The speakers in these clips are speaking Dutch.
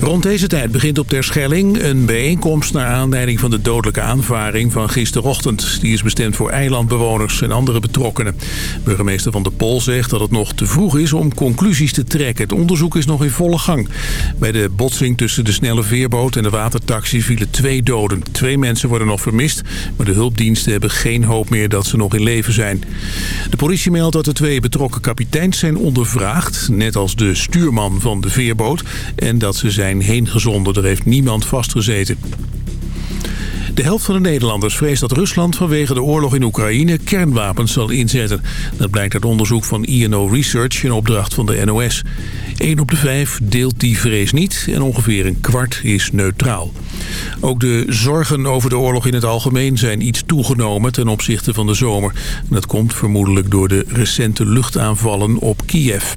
Rond deze tijd begint op Terschelling een bijeenkomst naar aanleiding van de dodelijke aanvaring van gisterochtend. Die is bestemd voor eilandbewoners en andere betrokkenen. Burgemeester Van der Pol zegt dat het nog te vroeg is om conclusies te trekken. Het onderzoek is nog in volle gang. Bij de botsing tussen de snelle veerboot en de watertaxi vielen twee doden. Twee mensen worden nog vermist, maar de hulpdiensten hebben geen hoop meer dat ze nog in leven zijn. De politie meldt dat de twee betrokken kapiteins zijn ondervraagd, net als de stuurman van de veerboot, en dat ze zijn zijn heengezonden. Er heeft niemand vastgezeten. De helft van de Nederlanders vreest dat Rusland vanwege de oorlog in Oekraïne kernwapens zal inzetten. Dat blijkt uit onderzoek van INO Research in opdracht van de NOS. 1 op de 5 deelt die vrees niet en ongeveer een kwart is neutraal. Ook de zorgen over de oorlog in het algemeen zijn iets toegenomen ten opzichte van de zomer. dat komt vermoedelijk door de recente luchtaanvallen op Kiev.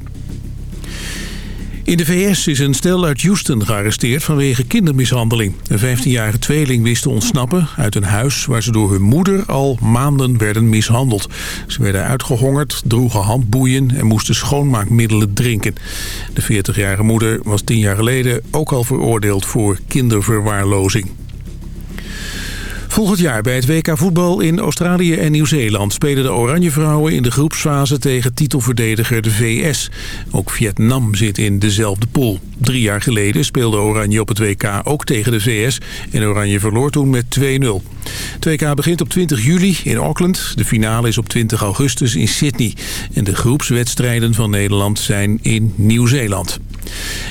In de VS is een stel uit Houston gearresteerd vanwege kindermishandeling. Een 15-jarige tweeling wist te ontsnappen uit een huis waar ze door hun moeder al maanden werden mishandeld. Ze werden uitgehongerd, droegen handboeien en moesten schoonmaakmiddelen drinken. De 40-jarige moeder was tien jaar geleden ook al veroordeeld voor kinderverwaarlozing. Volgend jaar bij het WK voetbal in Australië en Nieuw-Zeeland... spelen de Oranje Vrouwen in de groepsfase tegen titelverdediger de VS. Ook Vietnam zit in dezelfde pool. Drie jaar geleden speelde Oranje op het WK ook tegen de VS... en Oranje verloor toen met 2-0. Het WK begint op 20 juli in Auckland. De finale is op 20 augustus in Sydney. En de groepswedstrijden van Nederland zijn in Nieuw-Zeeland.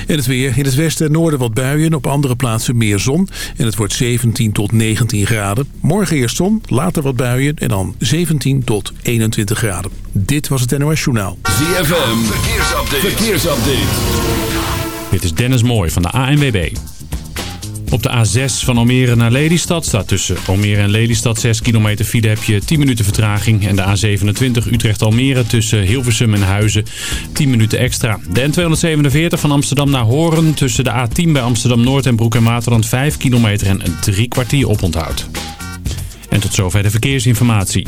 En het weer. In het westen en noorden wat buien. Op andere plaatsen meer zon. En het wordt 17 tot 19 graden. Morgen eerst zon, later wat buien. En dan 17 tot 21 graden. Dit was het NOS Journaal. ZFM. Verkeersupdate. Verkeersupdate. Dit is Dennis Mooij van de ANWB. Op de A6 van Almere naar Lelystad staat tussen Almere en Lelystad 6 kilometer file heb je 10 minuten vertraging. En de A27 Utrecht-Almere tussen Hilversum en Huizen 10 minuten extra. De N247 van Amsterdam naar Horen tussen de A10 bij Amsterdam-Noord en Broek en Materland 5 kilometer en een drie kwartier oponthoud. En tot zover de verkeersinformatie.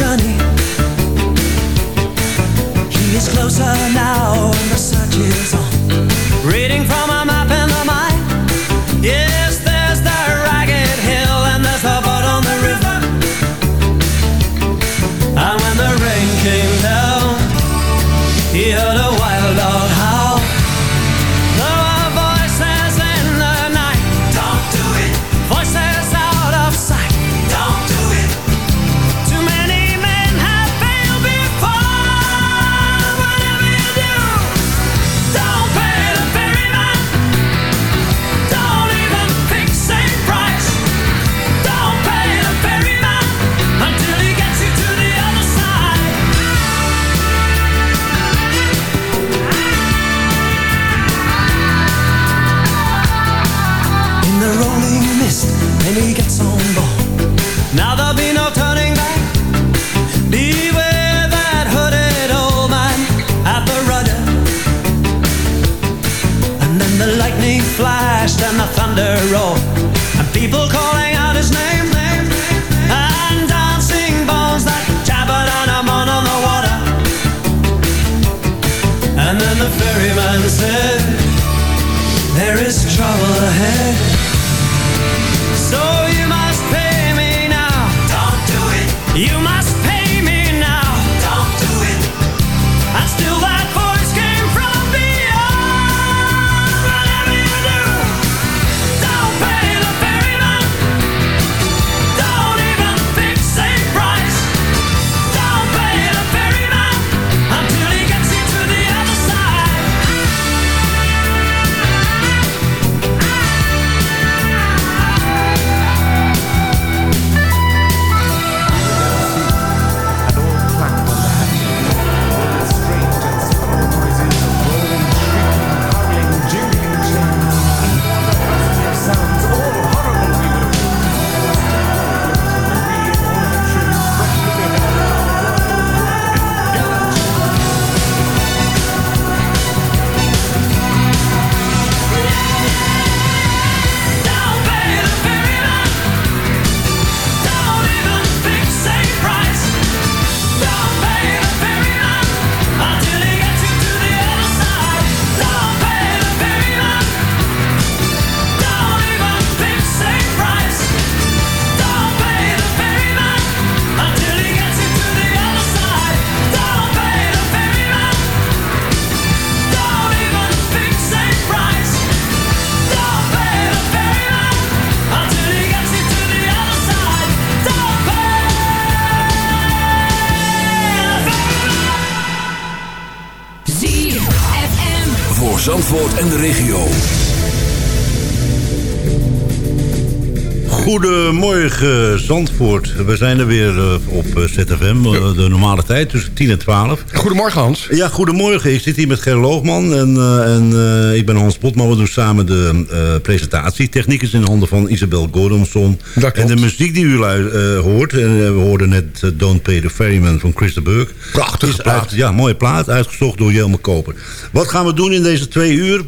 Journey. He is closer now, the search is on. Reading from Goedemorgen Zandvoort. We zijn er weer eh, op eh, ZFM, eh, de normale tijd, tussen 10 en 12. Goedemorgen Hans. Ja, goedemorgen. Ik zit hier met Ger Loogman en, eh, en eh, ik ben Hans Botman. We doen samen de eh, presentatie. Techniek is in handen van Isabel Gordonson. En de muziek die u eh, hoort, en we hoorden net eh, Don't Pay the Ferryman van Chris de Burg. Prachtige plaat. uit- ja, mooie plaat, uitgezocht door Jelme Koper. Wat gaan we doen in deze twee uur?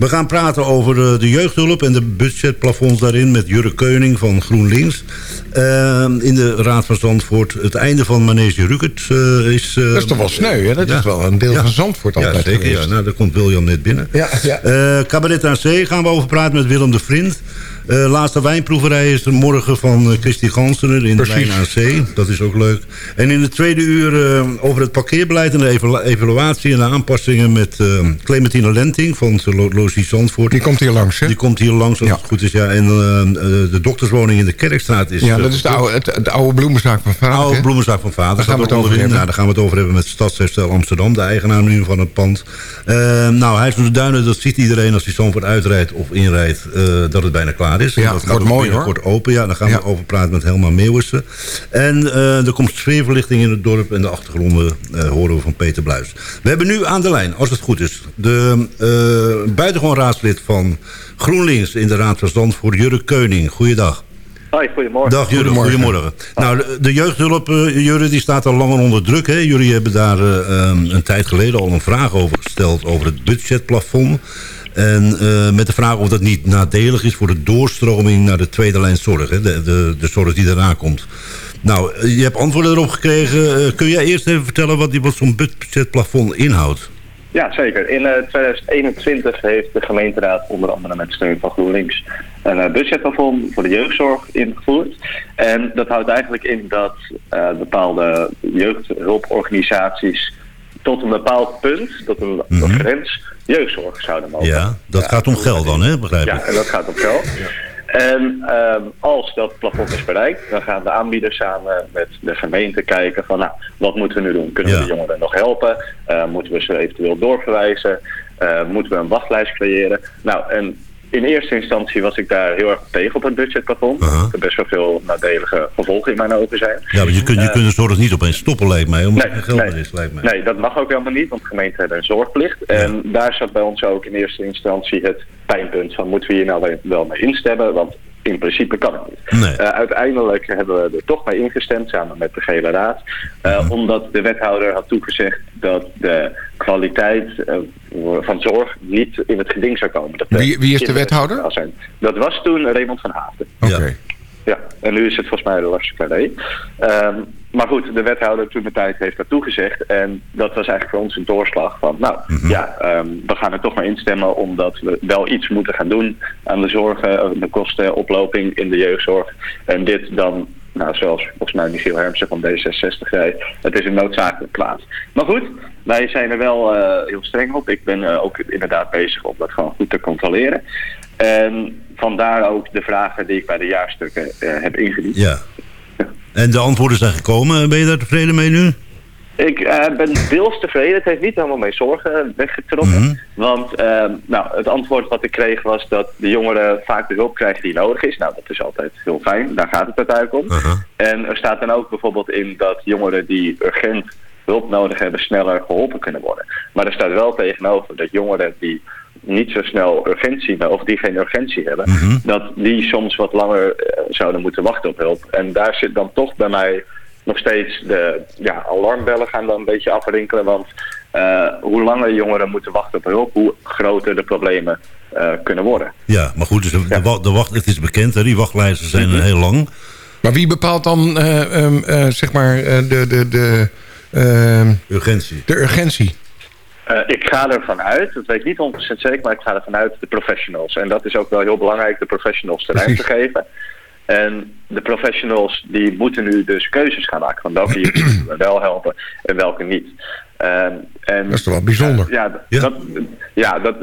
We gaan praten over eh, de jeugdhulp en de budgetplafonds daarin... met Jurre Keuning van GroenLinks. Eh, in de Raad van Zandvoort. Het einde van Manege Rukert eh, is... eh, Dat is toch wel sneu, hè? Dat ja. is wel een deel Ja. van Zandvoort Ja, altijd zeker. Ja. Nou, daar komt William net binnen. Ja, ja. Cabaret aan Zee gaan we over praten met Willem de Vriend. Eh, laatste wijnproeverij is er morgen van uh, Christy Gansener in Precies. de Wijn Zee. Dat is ook leuk. En in de tweede uur eh, over het parkeerbeleid en de evalu- evaluatie en de aanpassingen met eh, Clementine Lenting van Lo- Logie Zandvoort. Die komt hier langs, hè? Die komt hier langs als Ja. het goed is. Ja. En eh, eh, de dokterswoning in de Kerkstraat is... Ja, eh, dat is de oude, het, de oude bloemenzaak van vader. Oude hè? bloemenzaak van vader. Daar gaan we het over hebben. Nou, daar gaan we het over hebben met Stadsherstel Amsterdam. De eigenaar nu van het pand. Eh, nou, hij is van de Duinen. Dat ziet iedereen als hij Zandvoort uitrijdt of inrijdt. eh, dat het bijna klaar is. Ja, dat wordt mooi, binnenkort open. Ja, daar gaan Ja. we over praten met Helma Meeuwissen. En eh, er komt sfeerverlichting in het dorp. En de achtergronden eh, horen we van Peter Bluis. We hebben nu aan de lijn, als het goed is... de eh buitengewoon raadslid van GroenLinks in de Raad van Zandvoort... Jurre Keuning. Goeiedag. Hoi, goedemorgen. Dag Jurre, Goedemorgen. goedemorgen. Nou, de, de jeugdhulp, eh, Jurre, die staat al langer onder druk. Hè? Jullie hebben daar eh, um, een tijd geleden al een vraag over gesteld... over het budgetplafond. En eh, met de vraag of dat niet nadelig is voor de doorstroming naar de tweede lijn zorg. Hè? De, de, de zorg die eraan komt. Nou, eh, je hebt antwoorden erop gekregen. Eh, kun jij eerst even vertellen wat, die- wat zo'n budgetplafond inhoudt? Ja, zeker. In eh, 2021 heeft de gemeenteraad onder andere met steun van GroenLinks een budgetplafond voor de jeugdzorg ingevoerd. En dat houdt eigenlijk in dat bepaalde jeugdhulporganisaties tot een bepaald punt, tot een Mhm. grens, jeugdzorg zouden mogen. Ja, dat gaat om geld dan, hè? begrijp ik? Ja, en dat gaat om geld. En ehm, als dat plafond is bereikt, dan gaan de aanbieders samen met de gemeente kijken van nou, wat moeten we nu doen? Kunnen Ja. we de jongeren nog helpen? Eh, moeten we ze eventueel doorverwijzen? Eh, moeten we een wachtlijst creëren? Nou, en in eerste instantie was ik daar heel erg tegen op het budgetplafond. Er best wel veel nadelige gevolgen in mijn ogen zijn. Ja, want je kunt, je Eh, kunt de zorg niet opeens stoppen, lijkt mij. Omdat er Nee, geld nee. is, lijkt mij. Nee, dat mag ook helemaal niet, want gemeenten hebben een zorgplicht. En daar zat bij ons ook in eerste instantie het pijnpunt van moeten we hier nou wel mee instemmen? Want in principe kan het niet. Nee. Eh, uiteindelijk hebben we er toch mee ingestemd samen met de gele raad. eh, Omdat de wethouder had toegezegd dat de kwaliteit eh, van zorg niet in het geding zou komen. Dat Wie- wie is de wethouder? Zijn. Dat was toen Raymond van Haafden. Oké. Ja. Ja, en nu is het volgens mij Lars Carré. Ehm, maar goed, de wethouder toen de tijd heeft dat toegezegd. En dat was eigenlijk voor ons een doorslag van... nou, ja, ehm, we gaan er toch maar instemmen... omdat we wel iets moeten gaan doen aan de zorgen... de kostenoploping in de jeugdzorg. En dit dan, nou, zoals volgens mij Michiel Hermsen van D66 zei... het is een noodzakelijk plaats. Maar goed, wij zijn er wel eh, heel streng op. Ik ben eh, ook inderdaad bezig om dat gewoon goed te controleren. En vandaar ook de vragen die ik bij de jaarstukken eh, heb ingediend. Ja. En de antwoorden zijn gekomen. Ben je daar tevreden mee nu? Ik eh, ben deels tevreden. Het heeft niet helemaal mijn zorgen weggetrokken. Mhm. Want eh, nou, het antwoord wat ik kreeg was dat de jongeren vaak de hulp krijgen die nodig is. Nou, dat is altijd heel fijn. Daar gaat het uiteindelijk om. Aha. En er staat dan ook bijvoorbeeld in dat jongeren die urgent hulp nodig hebben sneller geholpen kunnen worden. Maar er staat wel tegenover dat jongeren die niet zo snel urgentie, of die geen urgentie hebben, Mhm. dat die soms wat langer eh, zouden moeten wachten op hulp. En daar zit dan toch bij mij nog steeds de ja, alarmbellen gaan dan een beetje afrinkelen. Want eh, hoe langer jongeren moeten wachten op hulp, hoe groter de problemen eh, kunnen worden. Ja, maar goed, dus de, de, wa- de wacht, het is bekend, hè? die wachtlijsten zijn Mhm. heel lang. Maar wie bepaalt dan, eh, ehm, eh, zeg maar, eh, de, de, de, ehm, Urgentie. de urgentie? Eh, ik ga ervan uit, dat weet ik niet 100% zeker, maar ik ga ervan uit de professionals. En dat is ook wel heel belangrijk, de professionals de ruimte Precies. geven. En de professionals die moeten nu dus keuzes gaan maken van welke je we wel helpen en welke niet. Ehm, en, Dat is toch wel bijzonder. Ja, d- Ja. Dat, ja dat,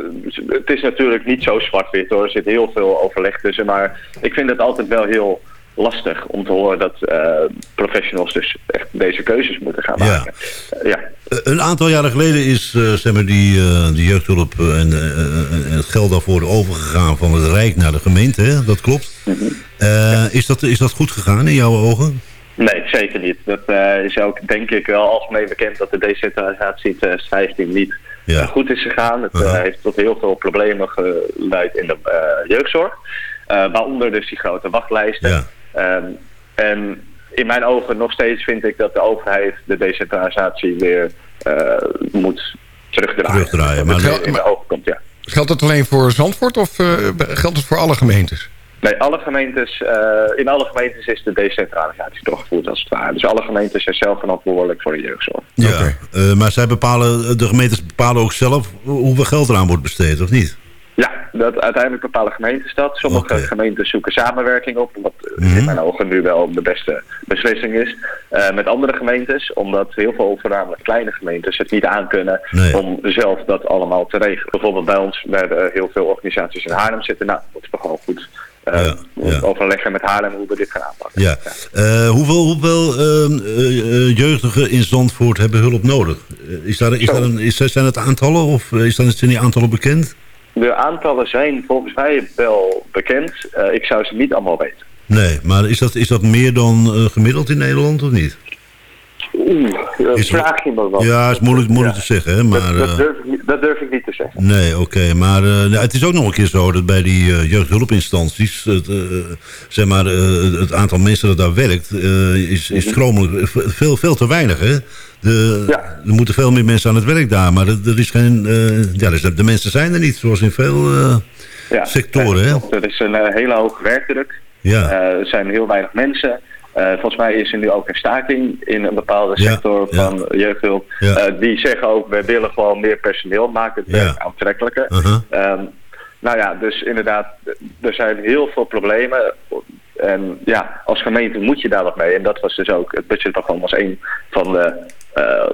het is natuurlijk niet zo zwart-wit hoor. Er zit heel veel overleg tussen. Maar ik vind het altijd wel heel lastig om te horen dat eh, professionals dus echt deze keuzes moeten gaan Ja. maken. Eh, ja. Eh, Een aantal jaren geleden is zeg maar die, die jeugdhulp en, en het geld daarvoor overgegaan van het Rijk naar de gemeente. Hè? Dat klopt. Mhm. Is, dat, is dat goed gegaan in jouw ogen? Nee, zeker niet. Dat is ook denk ik wel algemeen bekend dat de decentralisatie in 2015 niet Ja. goed is gegaan. Het heeft tot heel veel problemen geleid in de jeugdzorg. Waaronder dus die grote wachtlijsten. Ehm, en in mijn ogen nog steeds vind ik dat de overheid de decentralisatie weer eh, moet terugdraaien. Terugdraaien, maar- in mijn ogen komt, ja. Geldt dat alleen voor Zandvoort of eh, geldt het voor alle gemeentes? Nee, alle gemeentes, eh, in alle gemeentes is de decentralisatie doorgevoerd als het ware. Dus alle gemeentes zijn zelf verantwoordelijk voor de jeugdzorg. Ja. Oké. Eh, maar zij bepalen, de gemeentes bepalen ook zelf hoeveel geld eraan wordt besteed, of niet? Ja, dat uiteindelijk bepalen gemeentes dat. Sommige Oké. gemeentes zoeken samenwerking op, wat eh, Mhm. in mijn ogen nu wel de beste beslissing is. eh, met andere gemeentes, omdat heel veel voornamelijk kleine gemeentes het niet aankunnen Nee. om zelf dat allemaal te regelen. Bijvoorbeeld bij ons, hebben heel veel organisaties in Haarlem zitten. Nou, dat is toch gewoon goed Ja, ja. overleggen met Haarlem hoe we dit gaan aanpakken. Ja. Eh, hoeveel hoeveel ehm, eh, eh, jeugdigen in Zandvoort hebben hulp nodig? Is daar, is Zo. daar een, is, zijn het aantallen of is dan, zijn die aantallen bekend? De aantallen zijn volgens mij wel bekend. Eh, ik zou ze niet allemaal weten. Nee, maar is dat, is dat meer dan eh, gemiddeld in Nederland of niet? Oeh, eh, Is- vraag je me wat. Ja, is moeilijk, moeilijk Ja. te zeggen, hè? Maar, dat, dat, durf ik, niet- dat durf ik niet te zeggen. Nee, oké. Maar nou, het is ook nog een keer zo dat bij die jeugdhulpinstanties... Het, zeg maar, het aantal mensen dat daar werkt... is, is schromelijk v- veel, veel te weinig, hè? De, Ja. Er moeten veel meer mensen aan het werk daar. Maar er, er is geen... eh, ja, dus de mensen zijn er niet, zoals in veel eh, Ja, sectoren, hè? Er is een eh, hele hoge werkdruk. Ja. Er zijn heel weinig mensen. Volgens mij is er nu ook een staking in een bepaalde sector ja. van jeugdhulp. Die zeggen ook, we willen gewoon meer personeel, maken het werk aantrekkelijker. Uh-huh. Ehm, nou ja, dus inderdaad, er zijn heel veel problemen. En ja, als gemeente moet je daar wat mee. En dat was dus ook, het budgetprogramma was een van de, eh,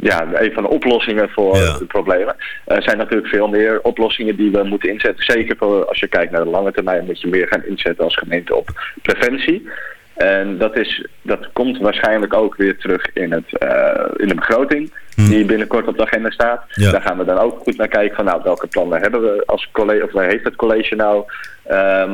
ja, een van de oplossingen voor Ja. de problemen. Er zijn natuurlijk veel meer oplossingen die we moeten inzetten. Zeker voor, als je kijkt naar de lange termijn moet je meer gaan inzetten als gemeente op preventie. En dat, is, dat komt waarschijnlijk ook weer terug in, het, eh, in de begroting die binnenkort op de agenda staat. Ja. Daar gaan we dan ook goed naar kijken van nou, welke plannen hebben we als college, of heeft het college nou ehm,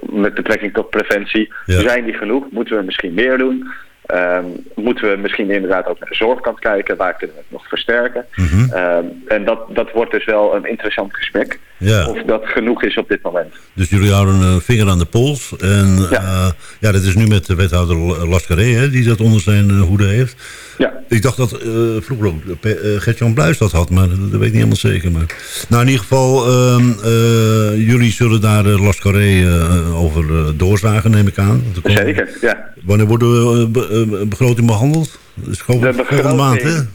met betrekking tot preventie. Ja. Zijn die genoeg? Moeten we misschien meer doen? Ehm, moeten we misschien inderdaad ook naar de zorgkant kijken. Waar kunnen we het nog versterken? Ehm, en dat, dat wordt dus wel een interessant gesprek. Ja. Of dat genoeg is op dit moment. Dus jullie houden een vinger aan de pols. En ja, Ja. ja dat is nu met de wethouder Lascaré, hè, die dat onder zijn eh, hoede heeft. Ja, Ik dacht dat eh, vroeger ook uh, Gert-Jan Bluis dat had, maar dat, dat weet ik niet helemaal zeker. Maar... Nou, in ieder geval, ehm, eh, jullie zullen daar Lascaré eh, over doorzagen, neem ik aan. Er zeker. Ja. Wanneer eh, be- eh, begroting behandeld? Gewoon De volgende maand, hè? begroting-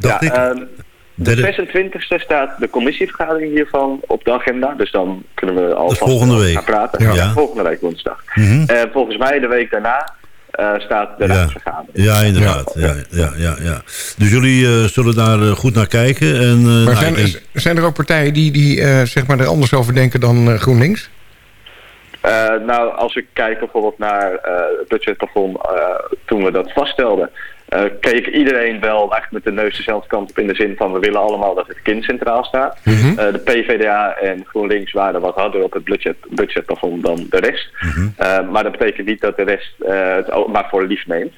Dacht ja, ik. ehm, de Derde- 26e staat de commissievergadering hiervan op de agenda. Dus dan kunnen we al volgende week. gaan praten. Ja. Ja. volgende week woensdag. Mhm. En volgens mij de week daarna eh, staat de Ja. raadsvergadering. Ja, inderdaad. Ja. Ja, ja, ja, Dus jullie eh, zullen daar eh, goed naar kijken. En, eh, nou, Maar ik zijn, denk- zijn er ook partijen die, die eh, zeg maar er anders over denken dan eh, GroenLinks? Eh, nou, als ik kijk bijvoorbeeld naar eh, het budgetplafond eh, toen we dat vaststelden, keek iedereen wel eigenlijk met de neus dezelfde kant op in de zin van we willen allemaal dat het kind centraal staat. Mhm. De PvdA en GroenLinks waren wat harder op het budget, budgetplafond dan de rest. Eh, maar dat betekent niet dat de rest het maar voor lief neemt.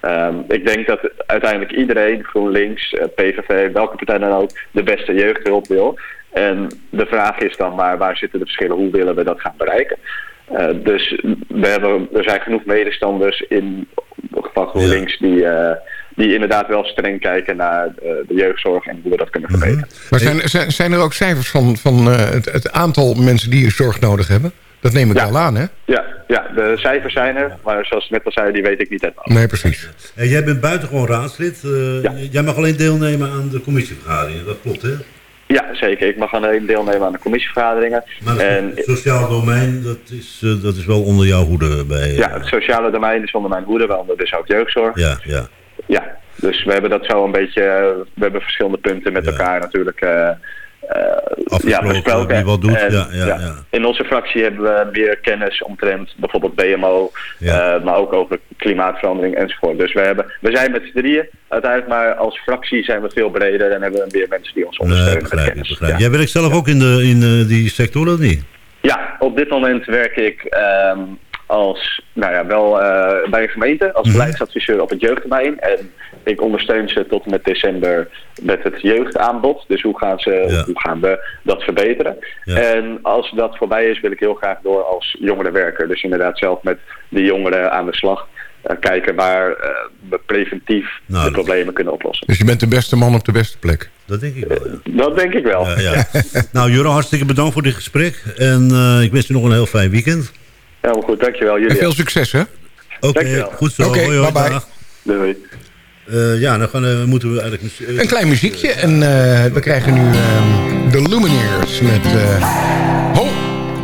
Ehm, ik denk dat uiteindelijk iedereen, GroenLinks, PVV, welke partij dan ook, de beste jeugdhulp wil. En de vraag is dan maar waar zitten de verschillen, hoe willen we dat gaan bereiken? Eh, dus we hebben, er zijn genoeg medestanders in van GroenLinks die, eh, die inderdaad wel streng kijken naar eh, de jeugdzorg en hoe we dat kunnen verbeteren. Maar zijn, zijn, zijn er ook cijfers van, van eh, het, het aantal mensen die zorg nodig hebben? Dat neem ik Ja. wel aan, hè? Ja, ja, de cijfers zijn er, maar zoals ik net al zei, die weet ik niet helemaal. Nee, precies. En jij bent buitengewoon raadslid. Eh, Ja. Jij mag alleen deelnemen aan de commissievergaderingen. Dat klopt, hè? Ja, zeker. Ik mag alleen deelnemen aan de commissievergaderingen. Maar En het sociaal domein, dat is, eh, dat is wel onder jouw hoede bij... eh, ja, het sociale domein is onder mijn hoede, waaronder dus ook jeugdzorg. ja, ja. Ja, dus we hebben dat zo een beetje, eh, we hebben verschillende punten met Ja. elkaar natuurlijk eh, eh, wie wat doet, En, ja, ja, ja. In onze fractie hebben we meer kennis omtrent bijvoorbeeld BMO, Ja. eh, maar ook over klimaatverandering enzovoort. Dus we, hebben, we zijn met z'n drieën uiteindelijk, maar als fractie zijn we veel breder en hebben we meer mensen die ons Nee, ondersteunen begrijp ik, kennis. Ja. Jij werkt zelf ook in, de, in eh, die sector, of niet? Ja, op dit moment werk ik ehm, als, nou ja, wel eh, bij een gemeente als Mhm. beleidsadviseur op het jeugdterrein. En ik ondersteun ze tot en met december met het jeugdaanbod. Dus hoe gaan, ze, Ja. hoe gaan we dat verbeteren? Ja. En als dat voorbij is, wil ik heel graag door als jongerenwerker. Dus inderdaad zelf met de jongeren aan de slag. eh, kijken waar eh, we preventief Nou, de dat- problemen kunnen oplossen. Dus je bent de beste man op de beste plek. Dat denk ik wel, ja. Dat denk ik wel. Ja, ja. nou, Juro, hartstikke bedankt voor dit gesprek. En eh, ik wens je nog een heel fijn weekend. Helemaal goed, dankjewel. En Jullie veel ook. succes, hè? Oké, Dankjewel. goed zo. Oké, hoi, hoi, bye-bye. dag. Doei. Eh, ja, dan gaan, eh, moeten we eigenlijk... eh, Een klein muziekje. En eh, we krijgen nu ehm, de Lumineers met... eh, ho,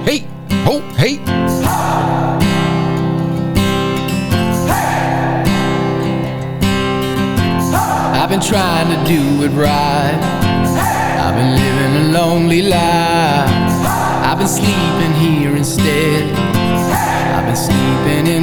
hey, ho, hey. I've been trying to do it right. I've been living a lonely life. I've been sleeping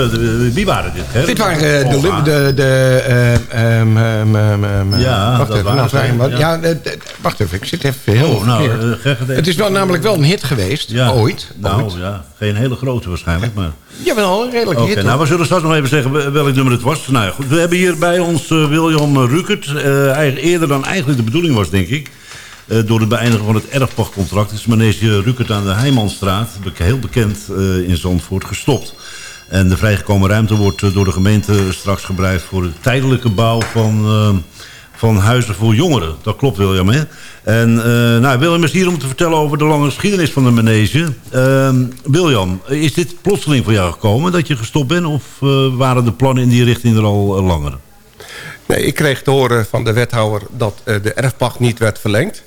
de- wie waren dit? Hè? Dit waren eh, de... de, de eh, ehm, ehm, ehm, Ja, wacht even. Nou, ja. Wacht even. Ik zit even heel Oh, nou, eh, Het is wel namelijk wel een hit geweest. Ja. Ooit. Nou, Ooit. ja, geen hele grote waarschijnlijk, maar... Jawel, een redelijk hit. nou, we zullen straks nog even zeggen wel- welk nummer het was. Nou goed, we hebben hier bij ons eh, William Rukert. eh, eigenlijk eerder dan eigenlijk de bedoeling was, denk ik. eh, door het beëindigen van het erfpachtcontract is Manege Rukert aan de Heijmanstraat, heel bekend eh, in Zandvoort, gestopt. En de vrijgekomen ruimte wordt eh, door de gemeente straks gebruikt voor de tijdelijke bouw van, eh, van huizen voor jongeren. Dat klopt, William, hè? En eh, nou, William is hier om te vertellen over de lange geschiedenis van de manege. Ehm, William, is dit plotseling voor jou gekomen dat je gestopt bent? Of eh, waren de plannen in die richting er al langer? Nee, ik kreeg te horen van de wethouder dat de erfpacht niet werd verlengd.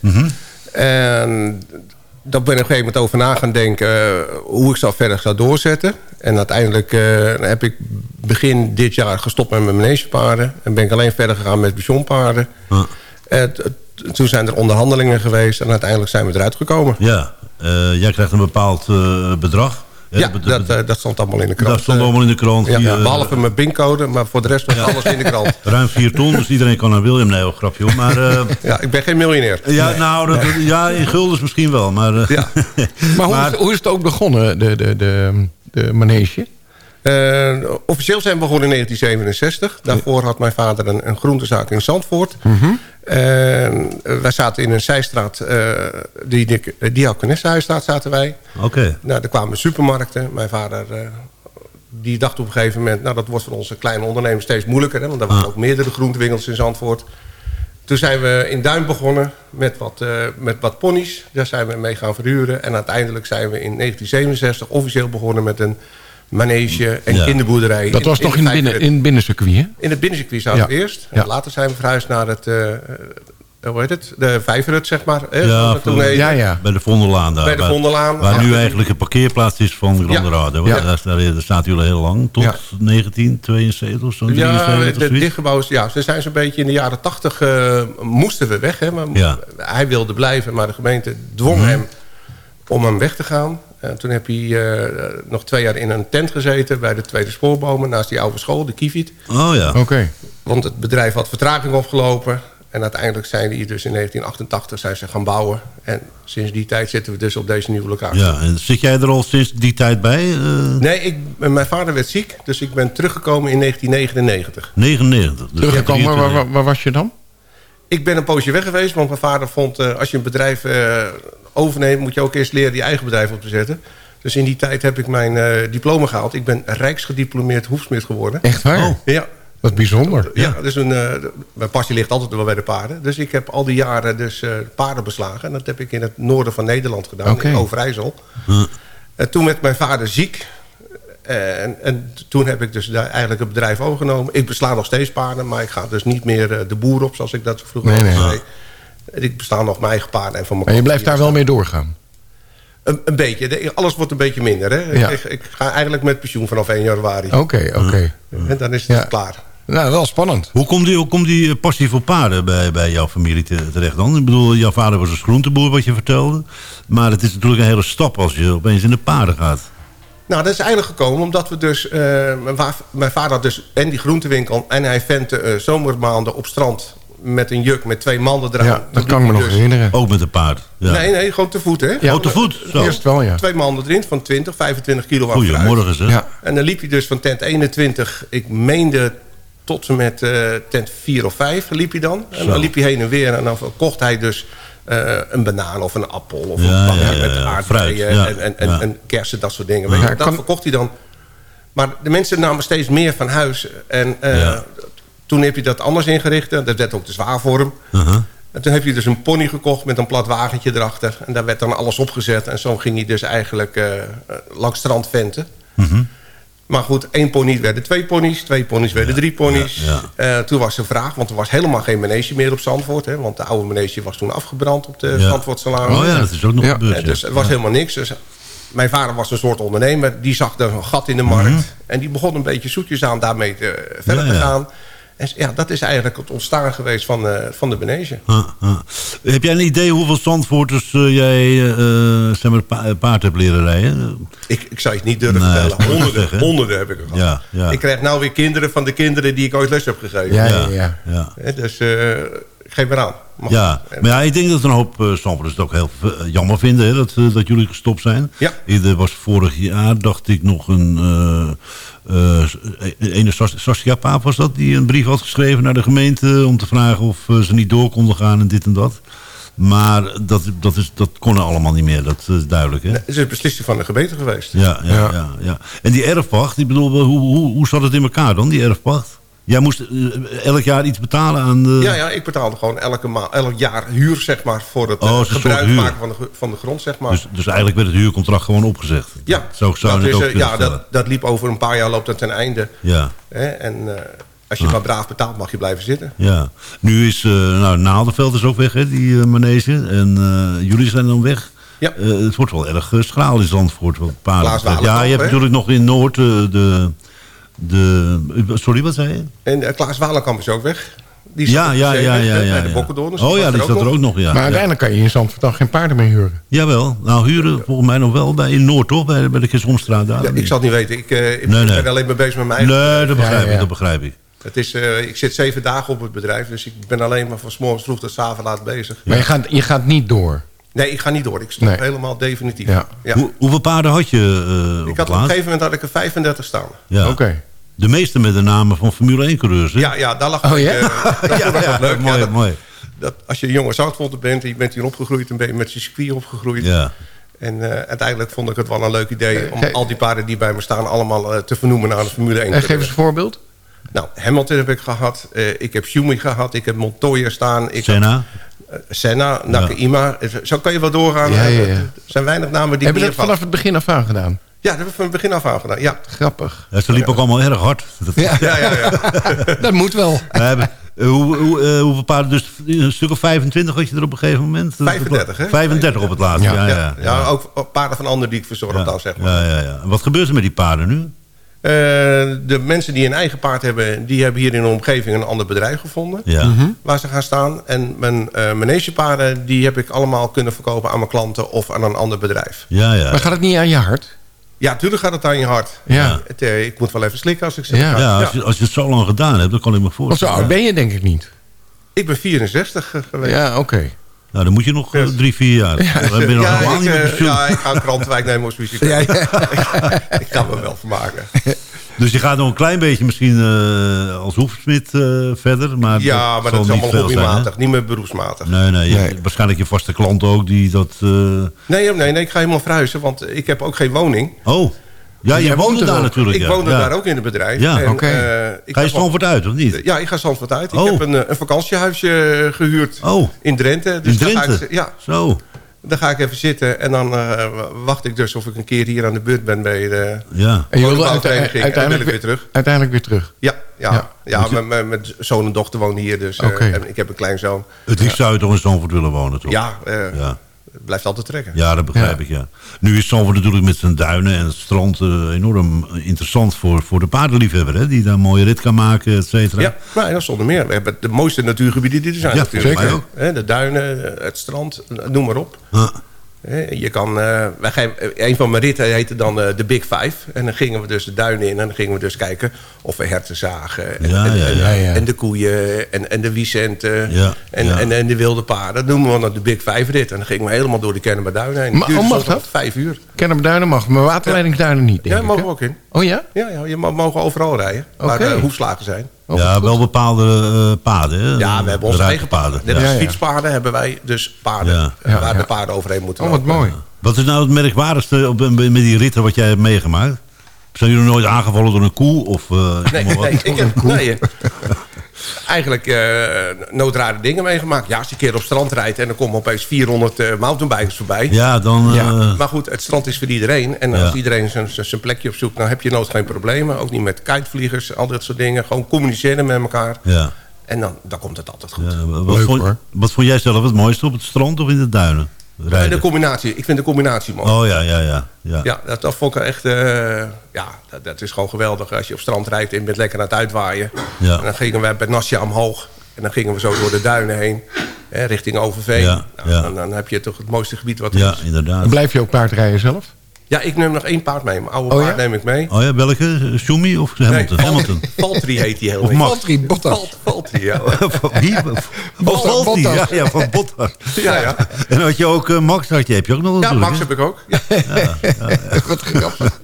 En daar ben ik op een gegeven moment over na gaan denken eh, hoe ik zou verder zou doorzetten. En uiteindelijk eh, heb ik begin dit jaar gestopt met mijn manegepaarden. En ben ik alleen verder gegaan met pensioenpaarden. En t- t- toen zijn er onderhandelingen geweest en uiteindelijk zijn we eruit gekomen. Ja, eh, jij krijgt een bepaald eh, bedrag. Ja, dat, eh, dat stond allemaal in de krant. Dat stond allemaal in de krant. Ja, Die, eh, behalve mijn pincode, maar voor de rest was alles in de krant. Ruim 4 ton, dus iedereen kan naar William. Nee, grapje hoor. Maar, eh, Ja, ik ben geen miljonair. ja, nou, dat, ja, in guldens misschien wel. Maar, eh, Ja. Maar hoe, is, hoe is het ook begonnen, de, de, de, de manege? Eh, officieel zijn we begonnen in 1967. Daarvoor had mijn vader een, een groentezaak in Zandvoort. Eh, wij zaten in een zijstraat, eh die, die Diakonessenhuisstraat zaten wij. Oké. Nou, er kwamen supermarkten. Mijn vader eh, die dacht op een gegeven moment... nou, dat wordt voor onze kleine ondernemers steeds moeilijker. Hè, want er waren ook meerdere groentewinkels in Zandvoort. Toen zijn we in Duin begonnen met wat, eh, met wat ponies. Daar zijn we mee gaan verhuren. En uiteindelijk zijn we in 1967 officieel begonnen met een manege en Ja. kinderboerderij. Dat was nog in, de binnen, vijfde- in het binnencircuit, hè? in het binnencircuit zaten Ja. we eerst. En later zijn we verhuisd naar het... eh, eh, hoe heet het? De Vijverhut, zeg maar. Hè, Ja, het toen. Bij de Vondellaan daar. Bij de waar- Vondellaan. Waar nu eigenlijk een parkeerplaats is van Grande Ja. ja. Daar, daar, daar staat jullie heel lang. Tot Ja. 1972 of zo. Ja, 73 of de dichtgebouw is... Ja, ze zijn zo'n beetje in de jaren tachtig... eh, moesten we weg, hè. Maar Ja. hij wilde blijven, maar de gemeente dwong Mhm. hem om hem weg te gaan. En toen heb hij eh, nog twee jaar in een tent gezeten... bij de Tweede Spoorbomen, naast die oude school, de Kievit. Oh ja. Oké. Want het bedrijf had vertraging opgelopen. En uiteindelijk zijn die dus in 1988 zijn ze gaan bouwen. En sinds die tijd zitten we dus op deze nieuwe locatie. Ja, en zit jij er al sinds die tijd bij? Eh, Nee, ik, mijn vader werd ziek, dus ik ben teruggekomen in 1999. 99. Dus Teruggekomen, waar, 23. waar, waar was je dan? Ik ben een poosje weg geweest, want mijn vader vond... eh, als je een bedrijf eh, overneemt, moet je ook eerst leren je eigen bedrijf op te zetten. Dus in die tijd heb ik mijn eh, diploma gehaald. Ik ben rijksgediplomeerd hoefsmid geworden. Echt waar? Oh. Ja, Wat bijzonder. ja. dus een, eh, mijn passie ligt altijd wel bij de paarden. Dus ik heb al die jaren dus eh, paarden beslagen. En dat heb ik in het noorden van Nederland gedaan, in Overijssel. En toen werd mijn vader ziek. En, en toen heb ik dus daar eigenlijk het bedrijf overgenomen. Ik besla nog steeds paarden, maar ik ga dus niet meer eh, de boer op... zoals ik dat vroeger Nee, nee. zei. Ik besla nog mijn eigen paarden en van mijn Maar je blijft daar wel mee doorgaan. Een, een beetje. De- Alles wordt een beetje minder. Hè? Ja. Ik, ik ga eigenlijk met pensioen vanaf 1 januari. Oké, oké. En dan is het Ja. klaar. Nou, wel spannend. Hoe komt die, hoe komt die eh, passie voor paarden bij, bij jouw familie te- terecht dan? Ik bedoel, jouw vader was een groenteboer, wat je vertelde. Maar het is natuurlijk een hele stap als je opeens in de paarden gaat. Nou, dat is eigenlijk gekomen omdat we dus... eh, mijn, mijn vader had dus en die groentewinkel... en hij ventte eh, zomermaanden op strand met een juk met twee manden eraan. Ja, dat kan ik me nog dus- herinneren. Ook met een paard. Ja. Nee, nee, gewoon te voet, hè? Ja. Oh, te voet? Zo. Eerst wel, ja. Twee manden erin van 20, 25 kilo. Goedemorgen zeg. Ja. En dan liep hij dus van tent 21, ik meende tot en met eh, tent 4 of 5 liep hij dan. En Zo. dan liep hij heen en weer en dan kocht hij dus eh, een banaan of een appel of Ja, een bakje ja, ja, met aardbeien en, en, en, Ja. en kersen, dat soort dingen. Weet je. Dat verkocht hij dan. Maar de mensen namen steeds meer van huis. En eh, Ja. toen heb je dat anders ingericht. Dat werd ook te zwaar voor hem. Uh-huh. En toen heb je dus een pony gekocht met een plat wagentje erachter. En daar werd dan alles opgezet. En zo ging hij dus eigenlijk eh, langs het strand venten. Mhm. Maar goed, één pony werden twee ponies. Twee ponies werden drie ponies. ja, Eh, toen was er vraag, want er was helemaal geen manege meer op Zandvoort. Hè, want de oude manege was toen afgebrand op de Ja. Zandvoortsalaan. Oh ja, dat is ook nog Ja. gebeurd. Eh, ja. dus er was helemaal niks. Dus mijn vader was een soort ondernemer. Die zag daar een gat in de markt. En die begon een beetje zoetjes aan daarmee te, verder Mhm. Ja, te ja. gaan. En ja, dat is eigenlijk het ontstaan geweest van, eh, van de Benege. Ah, ah. Heb jij een idee hoeveel Zandvoorters eh, jij eh, zeg maar, pa- paard hebt leren rijden? Ik, ik zou je het niet durven Nee, vertellen. Honderden, honderden heb ik er gehad. Ja, ja. Ik krijg nou weer kinderen van de kinderen die ik ooit les heb gegeven. Ja, ja, ja. ja. Hè, Dus eh, geef maar aan. Mag- Ja, maar ja, ik denk dat een hoop uh, het ook heel eh, jammer vinden hè, dat, eh, dat jullie gestopt zijn. Ja. Er was vorig jaar, dacht ik, nog een... eh, eh, ene Sas- Saskia Paap was dat, die een brief had geschreven naar de gemeente... om te vragen of ze niet door konden gaan en dit en dat. Maar dat, dat, is, dat kon allemaal niet meer, dat is duidelijk. Hè? Het is een beslissing van de gemeente geweest. Ja, ja, ja. Ja, En die erfpacht, ik bedoel, hoe, hoe, hoe zat het in elkaar dan, die erfpacht? Jij moest eh, elk jaar iets betalen aan de... Ja, ja, ik betaalde gewoon elke ma elk jaar huur zeg maar, voor het Oh, eh, een gebruik maken van de, van de grond. Zeg maar. Dus, dus eigenlijk werd het huurcontract gewoon opgezegd. ja, Zo zou dat, het is, ook eh, ja dat, dat liep over een paar jaar loopt dat ten einde. Ja, Hè? En als je Ah. maar braaf betaalt mag je blijven zitten. ja. Nu is, eh nou, Naaldenveld is ook weg, hè, die manege. En jullie zijn dan weg. Ja. Het wordt wel erg uh, schraal in Zandvoort. Betreft. Walenkamp, ja, je hebt natuurlijk nog in Noord de, de... Sorry, wat zei je? En eh, Klaas Walenkamp is ook weg. Die Ja, ja, ja, ja, ja, Bij de. Bokkendorners. Oh ja, die zat er ook nog, ja. Maar uiteindelijk kan je in Zandvoort dan geen paarden meer huren. Jawel, nou huren volgens mij nog wel bij in Noord, toch? Bij, bij de Kisomstraat daar. Ja, ik zal het niet weten. Ik, eh, ik Nee, nee. ben alleen maar bezig met mijn eigen Nee, dat begrijp Ja, ja. ik, dat begrijp ik. Het is, eh, ik zit zeven dagen op het bedrijf, dus ik ben alleen maar van 's morgens vroeg tot 's avonds laat bezig. Maar je gaat, je gaat niet door. Nee, ik ga niet door. Ik stop Nee. helemaal definitief. Ja. Hoe, hoeveel paarden had je uh, Ik had op een gegeven moment had ik er 35 staan. Ja. Oké. De meeste met de namen van Formule 1 coureurs. hè? Ja, ja, daar lag Oh, ik, ja? eh, dat ja, wel leuk. mooi, Ja, dat, mooi. dat als je een jonge Zoutvonter bent en je bent hier opgegroeid... en ben je met je circuit opgegroeid. Ja. En eh, uiteindelijk vond ik het wel een leuk idee... om Ge- al die paarden die bij me staan allemaal te vernoemen naar de Formule 1. En geef eens een voorbeeld. Nou, Hamilton heb ik gehad. eh, ik heb Schumi gehad. Ik heb Montoya staan. Ik Senna. heb, Senna, Nakajima. Zo kan je wel doorgaan. Ja, ja, ja. Er zijn weinig namen die Hebben we dat vanaf het begin af aan gedaan? Ja, dat hebben we van het begin af aan gedaan. Ja, Grappig. Ja, ze liepen ook allemaal erg hard. Dat, Ja, ja, ja. ja. dat moet wel. We hebben, eh, hoe, hoe, eh, hoeveel paarden? Dus een stuk of 25 had je er op een gegeven moment? 35, hè? 35 op het laatst, ja. ja, ja, ja, ook paarden van anderen die ik verzorg dan, zeg maar. Ja, ja, ja. En wat gebeurt er met die paarden nu? Eh, de mensen die een eigen paard hebben... die hebben hier in de omgeving een ander bedrijf gevonden... Ja. waar ze gaan staan. En mijn uh, manegepaarden... die heb ik allemaal kunnen verkopen aan mijn klanten... of aan een ander bedrijf. Ja, ja. Maar gaat het niet aan je hart? Ja, tuurlijk gaat het aan je hart. Ja. Het, eh, ik moet wel even slikken als ik zeg... Ja. Ja, als je, als je het zo lang gedaan hebt, dan kan ik me zo voorstellen. oud ben je denk ik niet. Ik ben 64 geweest. Ja, oké. Nou, dan moet je nog eh, Yes. drie, vier jaar. Dan ben je nog Ja, ik, pensioen. ja, ik ga een krantenwijk nemen als muziek. Ja, ja. ik kan me wel vermaken. Dus je gaat nog een klein beetje misschien eh, als hoefsmid verder. Maar Ja, maar dat is niet allemaal zijn, hobbymatig, niet meer beroepsmatig. Nee, nee, je- Nee. Waarschijnlijk je vaste klanten ook die dat... eh, Nee, nee, nee, ik ga helemaal verhuizen, want ik heb ook geen woning. Oh, ja, je Jij er daar ook. natuurlijk. Ik ja. woonde ja. daar ook in het bedrijf. Ja, En, oké. eh, ik Ga je Zandvoort uit, of niet? Ja, ik ga Zandvoort uit. Oh. Ik heb een, eh, een vakantiehuisje eh, gehuurd Oh, in Drenthe. Dus in daar Ga Drenthe? ik, ja, Zo, dan ga ik even zitten en dan eh, wacht ik dus of ik een keer hier aan de beurt ben bij de ja. En je wilde wil ik weer terug. uiteindelijk weer terug. Ja, ja, Ja. ja. Moet je- mijn, zoon en dochter wonen hier. Dus, eh, Oké. en ik heb een kleinzoon. Het liefst zou je toch in Zandvoort willen wonen, toch? Ja, Ja, blijft altijd trekken. ja dat begrijp Ja. ik, ja. Nu is Zandvoort natuurlijk met zijn duinen en het strand eh, enorm interessant voor, voor de paardenliefhebber, hè? Die daar een mooie rit kan maken, et cetera. Ja, nou, dat zonder meer. We hebben de mooiste natuurgebieden die er zijn Ja, natuurlijk. Hè, De duinen, het strand, noem maar op. Je kan, eh, wij geven, een van mijn ritten heette dan eh, de Big Five. En dan gingen we dus de duinen in en dan gingen we dus kijken of we herten zagen. En, Ja, en, ja, ja, ja. de koeien en, en de wiesenten Ja, en, ja. En, en de wilde paarden. Dat noemen we dan de Big Five rit. En dan gingen we helemaal door de Kennemerduinen heen. Maar- oh, mag dat? Vijf uur. Kennemerduinen mag, maar waterleidingsduinen niet, denk Ja, ik, mogen we ook in. Oh ja? Ja, ja, je mo- mogen overal rijden. Waar de hoefslagen zijn. Ja, wel bepaalde eh, paden, hè? Ja, we hebben onze eigen paden. Net als fietspaden hebben wij dus paarden. Ja. eh, waar ja. de paarden overheen moeten Oh, wat lopen. mooi. Wat is nou het merkwaardigste op, met die ritten wat jij hebt meegemaakt? Zijn jullie nooit aangevallen door een koe? Of, eh, Nee, nee, ik heb nee, eh, eigenlijk eh noodrare dingen meegemaakt. Ja, als je een keer op strand rijdt en dan komen opeens 400 eh, mountainbikers voorbij. Ja, dan... eh, Maar goed, het strand is voor iedereen. En Ja. als iedereen zijn- plekje opzoekt, dan heb je nooit geen problemen. Ook niet met kitevliegers, al dat soort dingen. Gewoon communiceren met elkaar. ja. En dan, dan komt het altijd goed. ja wat, Leuk, vond, hoor. wat vond jij zelf het mooiste op het strand of in de duinen? En rijden. de combinatie, ik vind de combinatie mooi. Oh ja, ja, ja. ja. Ja, dat, dat vond ik echt... eh, ja, dat, dat is gewoon geweldig. Als je op strand rijdt en je bent lekker aan het uitwaaien. Ja. En dan gingen we bij Nasja omhoog. En dan gingen we zo door de duinen heen. Hè, richting Overveen. Ja, Nou, ja. Dan, dan heb je toch het mooiste gebied wat er Ja, is. inderdaad. Blijf je ook paardrijden zelf? Ja, ik neem nog één paard mee. Mijn oude Oh, paard ja? neem ik mee. Oh ja, welke? Schumi of Hamilton? Nee, Hamilton. Valtteri heet die heel Of week. Max. Valtteri Bottas. Val- Valtteri, ja. Van Wie? Bottas, Van Valtteri, Ja, ja, van Bottas. Ja, ja. En had je ook eh, Max, had je, heb je ook nog ja, natuurlijk, Max heb ik ook. Ja. Wat grappig.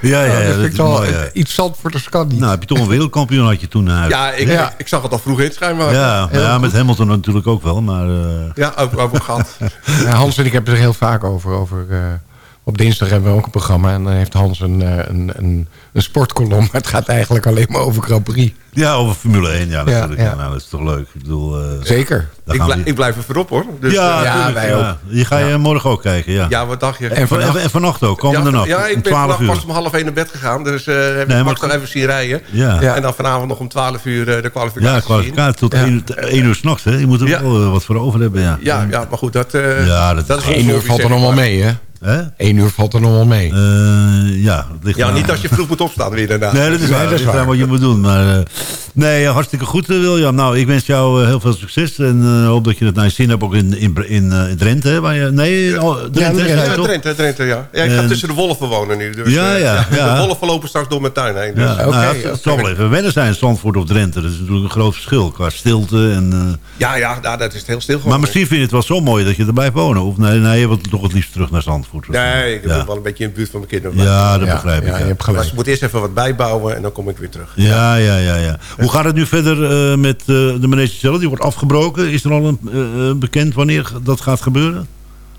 Ja, ja, ja, dat vind is ik wel mooi. ja. iets zand voor de scan niet. Nou, heb je toch een wereldkampioen had je toen naar huis. Ja, ik, Ja. ik zag het al vroeg in schijnbaar. ja, maar ja, met Hamilton natuurlijk ook wel, maar... eh, Ja, ook over gehad. Ja, Hans en ik hebben het er heel vaak over. over eh, op dinsdag hebben we ook een programma. En dan heeft Hans een, eh, een, een, een sportkolom. Maar het gaat eigenlijk alleen maar over Grand Prix. ja, over Formule 1, ja, natuurlijk. Ja, ja. nou, dat is toch leuk. Ik bedoel... eh, Zeker. Ik, blij- ik blijf er voorop hoor. Dus, ja, eh, ja, wij ja. ook. Je ga je morgen ook kijken, ja. ja, wat dacht je? En, van, en, en vannacht ook, komende ja, nacht, ja, ik ben 12 vannacht uur. pas om half één naar bed gegaan. Dus eh heb Nee, ik Max nog even zien rijden. Ja. Ja. En dan vanavond nog om 12 uur de kwalificatie Ja, zien. kwalificatie tot 1 uur s'nachts, hè. Je moet er Ja. wel wat voor over hebben, ja. Ja, ja, maar goed, dat, eh Ja, dat- is Eén ons uur hobby, valt er nog wel mee, hè? Hè? Eén uur valt er nog wel mee. Eh, ja, ligt Ja, aan- niet als je vroeg moet opstaan weer daarna. Nee, dat is waar. dat Dat is is waar. wat je moet doen. Maar, eh, nee, hartstikke goed, eh, William. Nou, ik wens jou eh, heel veel succes. En eh, hoop dat je het naar je zin hebt ook in, in, in, eh, in Drenthe. Hè, waar je, nee, oh, Drenthe, Ja? Drenthe, Drenthe, ja. ja ik ga En- tussen de wolven wonen nu. Dus, Ja, ja, ja. De wolven lopen straks door mijn tuin heen. Dus. Ja, Oké, nou, ja, het, oké. het zal wel even wennen zijn, Zandvoort of Drenthe. Dat is natuurlijk een groot verschil qua stilte. En, eh, Ja, ja, nou, dat is het heel stil geworden. maar misschien vind je het wel zo mooi dat je er blijft wonen. Of nee, nee je wilt toch het liefst terug naar Zandvoort. Nee, ik ja. wel een beetje in de buurt van mijn kinderen. ja, dat begrijp ik. je hebt Maar ik moet eerst even wat bijbouwen en dan kom ik weer terug. Ja, ja, ja, ja. Hoe gaat het nu verder eh, met eh, de manege zelf? Die wordt afgebroken. Is er al een, eh, bekend wanneer dat gaat gebeuren?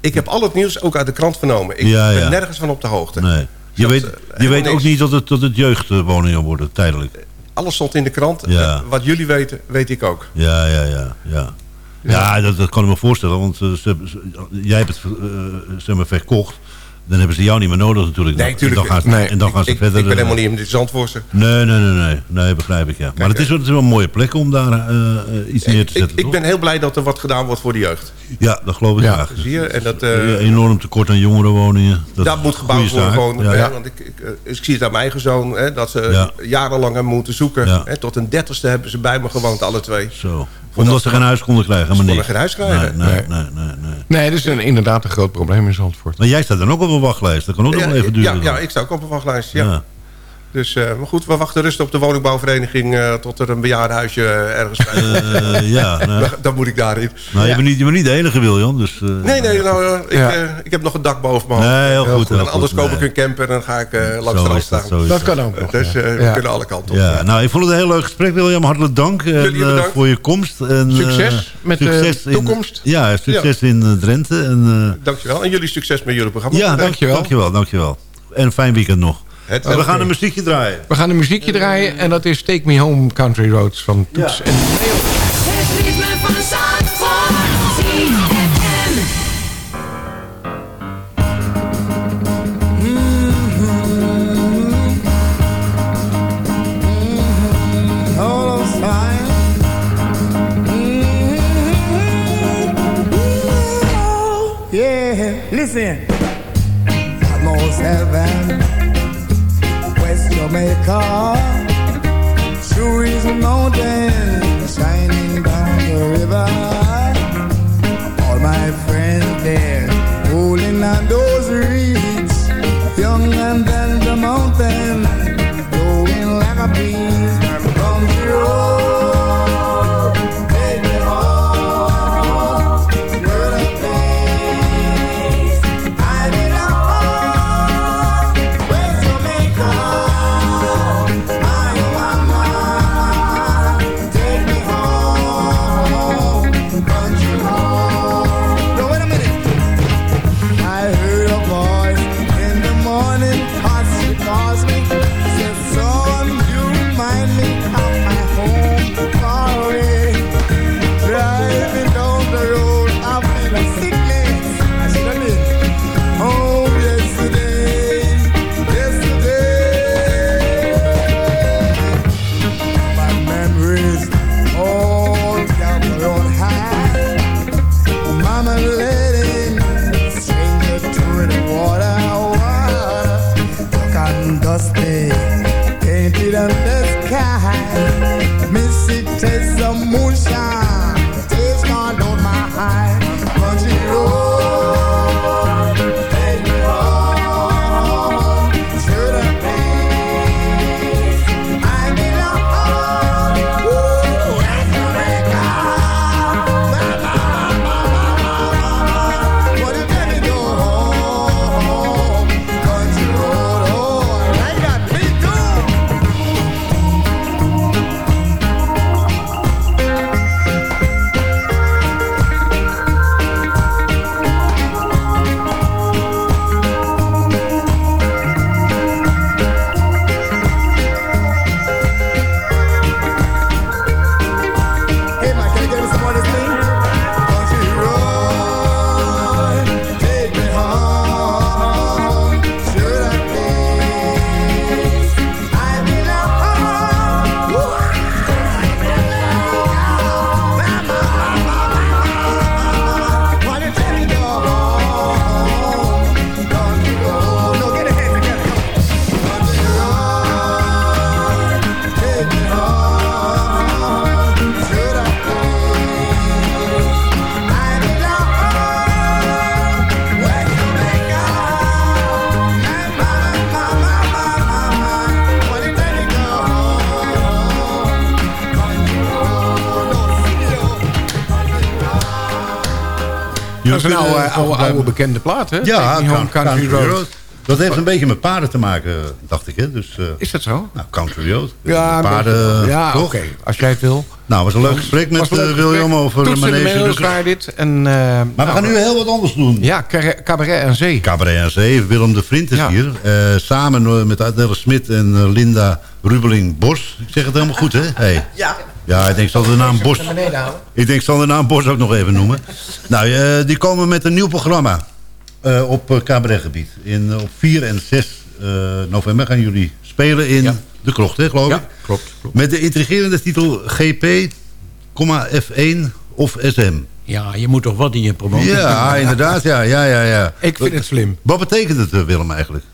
Ik heb al het nieuws ook uit de krant vernomen. Ik ben nergens van op de hoogte. Nee. Je weet, je weet ook niet dat het, dat het jeugdwoningen worden, tijdelijk. Alles stond in de krant. Wat jullie weten, weet ik ook. Ja, ja, ja. Ja, ja. dat, dat kan ik me voorstellen. Want eh, ze, hebben- ze- jij hebt het eh, zeg maar, verkocht. Dan hebben ze jou niet meer nodig natuurlijk. Nee, En tuurlijk dan gaan ze, niet. Nee. en dan gaan ze Ik, verder... ik ben eh, helemaal niet in dit Zandvoortse. Nee, nee, nee, nee. Nee, begrijp ik, ja. maar het is, wel- het is wel een mooie plek om daar iets neer te Ik, zetten, ik toch? ben heel blij dat er wat gedaan wordt voor de jeugd. Ja, dat geloof ik Ja. graag. Zie je? En dat, eh, Een enorm tekort aan jongerenwoningen. Dat, dat moet gebouwd worden. Gewoon, Ja. hè, want ik, ik, ik zie het aan mijn eigen zoon. Hè, dat ze Ja. jarenlang hebben moeten zoeken. Ja. Hè, tot een dertigste hebben ze bij me gewoond, alle twee. Zo. Omdat ze geen huis konden krijgen, konden niet. geen huis krijgen. Nee, nee, Nee. nee, nee, nee. Nee, dat is een, inderdaad een groot probleem in Zandvoort. Maar jij staat dan ook op een wachtlijst. Dat kan ook nog wel even ja, duren. ja, dan. ik sta ook op een wachtlijst. Ja. Dus, eh, maar goed, we wachten rustig op de woningbouwvereniging... eh, tot er een bejaardenhuisje eh, ergens bij Eh, ja, nou, Dan- Dan moet ik daarin. nou, je, bent niet, je bent niet de enige, William. Dus, eh, Nee, nee, nou, eh, ik, Ja. eh, ik heb nog een dak boven hoofd. Nee, heel goed. heel en anders goed, koop nee. ik een camper en dan ga ik eh, langs Zo de rand staan. Dat dat. kan ook nog. Dus eh, we kunnen alle kanten op. Ja, nou, ik vond het een heel leuk gesprek, William. Hartelijk dank en, eh, voor je komst. En, eh, Succes met de succes in- toekomst. ja, succes in Drenthe. En, eh, Dankjewel. En jullie succes met jullie programma. ja, dank, dankjewel. dankjewel. Dankjewel. En een fijn weekend nog. Het Maar we gaan een muziekje draaien. We gaan een muziekje draaien en dat is Take Me Home Country Roads van Toets en Leo. Het ritme van Zandvoort. ZFM. all fine. Yeah, listen. Almost heaven, West Jamaica. Two reason mountains shining down the river. Een oude, oude, oude bekende plaat, hè? Ja, Take Me Home, Country, Country Road. Road. Dat heeft een beetje met paarden te maken, dacht ik. Hè? Dus, eh, Is dat zo? nou, Country Road. Ja, paarden, ja toch? oké. Als jij het wil. Nou, was een leuk gesprek met leuk eh, gesprek. William over de Toetsen manege. Dus- elkaar dit. En, eh, maar we nou, gaan nu heel wat anders doen. Ja, cabaret en zee. Cabaret aan Zee, Willem de Vriend is Ja. hier. Eh, samen met Adele Smit en Linda Rubeling-Bos. Ik zeg het helemaal goed, hè? Hey. Ja. Ja, ik denk, zal de naam Bos... Ik denk, zal de naam Bos ook nog even noemen. Nou, eh, die komen met een nieuw programma eh, op eh, cabaretgebied. In, op 4 en 6 eh, november gaan jullie spelen in de krocht, hè, geloof ik? klopt, Met de intrigerende titel GP, F1 of SM. Ja, je moet toch wat in je promotie Ja, inderdaad. Ja, ja, ja, ja. Ik vind het slim. Wat betekent het, Willem, eigenlijk?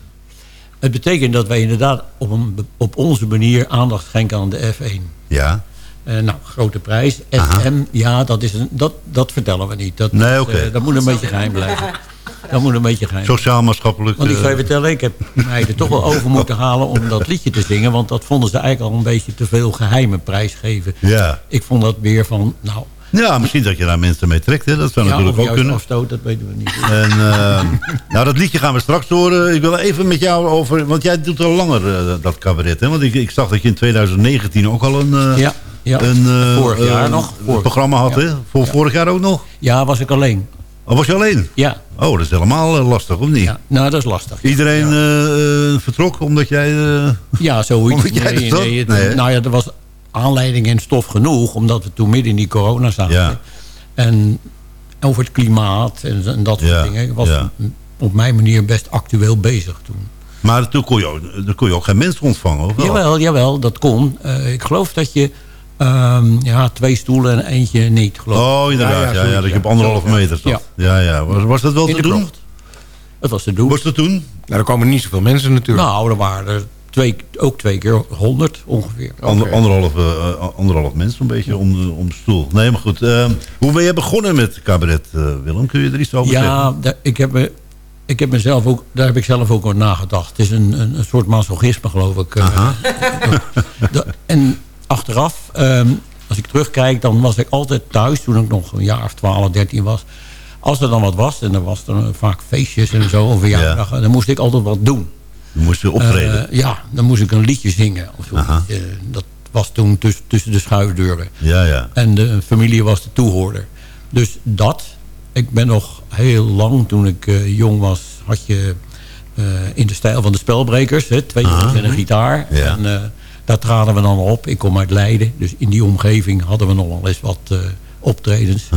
Het betekent dat wij inderdaad op, een, op onze manier aandacht schenken aan de F1. Ja. Eh, nou, grote prijs. SM, ja, dat, is een, dat, dat vertellen we niet. Dat, Nee, eh, dat moet een beetje geheim blijven. Dat moet een beetje geheim Sociaal-maatschappelijk... Want ik ga je eh, vertellen, ik heb mij er toch wel over moeten halen om dat liedje te zingen. Want dat vonden ze eigenlijk al een beetje te veel geheime prijs geven. Ja. Ik vond dat weer van, nou... Ja, misschien dat je daar mensen mee trekt. Hè? Dat zou ja, natuurlijk of ook kunnen. afstoot, dat weten we niet. En, eh, nou, dat liedje gaan we straks horen. Ik wil even met jou over... Want jij doet al langer eh, dat cabaret. Hè? Want ik, ik zag dat je in 2019 ook al een, eh, Ja, ja. een eh, Vorig jaar eh, nog. een Vorig- programma had. ja. Hè? Voor vorig jaar ook nog? Ja, was ik alleen. Oh, was je alleen? Ja. Oh, dat is helemaal eh, lastig, of niet? Ja, nou, dat is lastig. Iedereen eh, eh, vertrok omdat jij... eh, Ja, zoiets. Omdat jij Nee, nee, het- Nee, nou ja, er was aanleiding en stof genoeg, omdat we toen midden in die corona zaten. Ja. En over het klimaat en, en dat soort dingen. Ik was op mijn manier best actueel bezig toen. Maar toen kon, je ook, kon je ook geen mensen ontvangen, of wel? Jawel, jawel, dat kon. Eh, ik geloof dat je ehm, ja, twee stoelen en eentje niet, geloof ik. Oh, inderdaad. Ja, ja, dat je op anderhalve meter zat. Ja, ja. Was, was dat wel In te de doen? Dat was te doen. Was dat toen? Nou, er komen niet zoveel mensen natuurlijk. Nou, er waren er twee, ook twee keer honderd ongeveer. Ander, anderhalf, eh, anderhalf mensen een beetje om de, om de stoel. Nee, maar goed. eh, hoe ben je begonnen met cabaret, eh, Willem? Kun je er iets over zeggen? Ja, daar- ik heb, me, ik heb mezelf ook, daar heb ik zelf ook over nagedacht. Het is een, een, een soort masochisme, geloof ik. eh. Dat- en achteraf, ehm, als ik terugkijk, dan was ik altijd thuis... toen ik nog een jaar of 12, 13 was. Als er dan wat was, en er was dan vaak feestjes en zo... of verjaardagen, dan moest ik altijd wat doen. Je moest je optreden. Eh, ja, dan moest ik een liedje zingen. Of zo. Eh, dat was toen tuss- tussen de schuifdeuren. ja, ja. En de familie was de toehoorder. Dus dat. Ik ben nog heel lang, toen ik eh, jong was, had je eh, in de stijl van de spelbrekers. Hè, twee jongens en een gitaar. Ja. En eh, daar traden we dan op. Ik kom uit Leiden. Dus in die omgeving hadden we nog wel eens wat eh, optredens.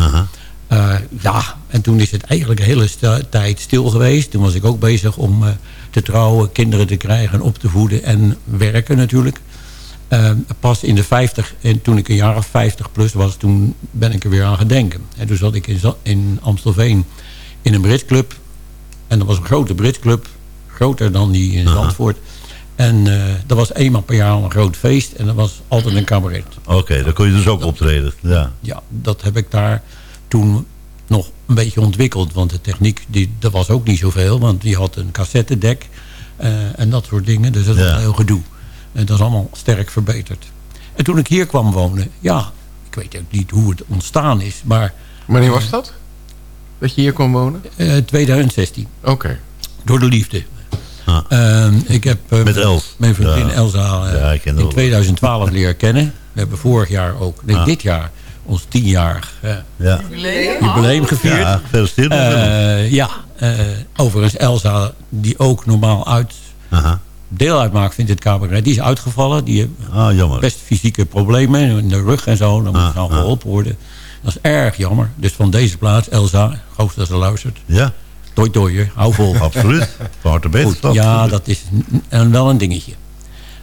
Eh, ja, en toen is het eigenlijk de hele tijd stil geweest. Toen was ik ook bezig om eh, te trouwen, kinderen te krijgen en op te voeden en werken natuurlijk. Pas in de 50, en toen ik een jaar of 50 plus was, toen ben ik er weer aan gedenken. En toen zat ik in, in Amstelveen in een Britclub. En dat was een grote Britclub, groter dan die in Zandvoort. En eh dat was eenmaal per jaar een groot feest en dat was altijd een cabaret. Oké, dan kon je dus ook optreden. Ja. Ja, dat heb ik daar toen nog een beetje ontwikkeld. Want de techniek, die, dat was ook niet zoveel. Want die had een cassettedek eh, en dat soort dingen. Dus dat Ja. was heel gedoe. En dat is allemaal sterk verbeterd. En toen ik hier kwam wonen, ja, ik weet ook niet hoe het ontstaan is. Maar Wanneer was dat? Dat je hier kon wonen? eh 2016, Oké. door de liefde. Ah. Ehm, ik heb eh, Met Els. mijn vriendin Ja. Elsa eh, in wel. 2012 leren kennen. We hebben vorig jaar ook, nee, Ah. dit jaar, ons tienjarig eh, Ja. jubileum gevierd. Ja, gefeliciteerd. Eh, ja, eh, overigens Elsa, die ook normaal uit, Aha. deel uitmaakt vindt het cabaret, die is uitgevallen. Die heeft Ah, jammer. best fysieke problemen in de rug en zo. Dan moet Ah, dan ah. geholpen worden. Dat is erg jammer. Dus van deze plaats, Elsa, ik hoop dat ze luistert. Ja, Toi toi, hou vol. absoluut. Van harte best. Goed, ja, dat is en wel een dingetje.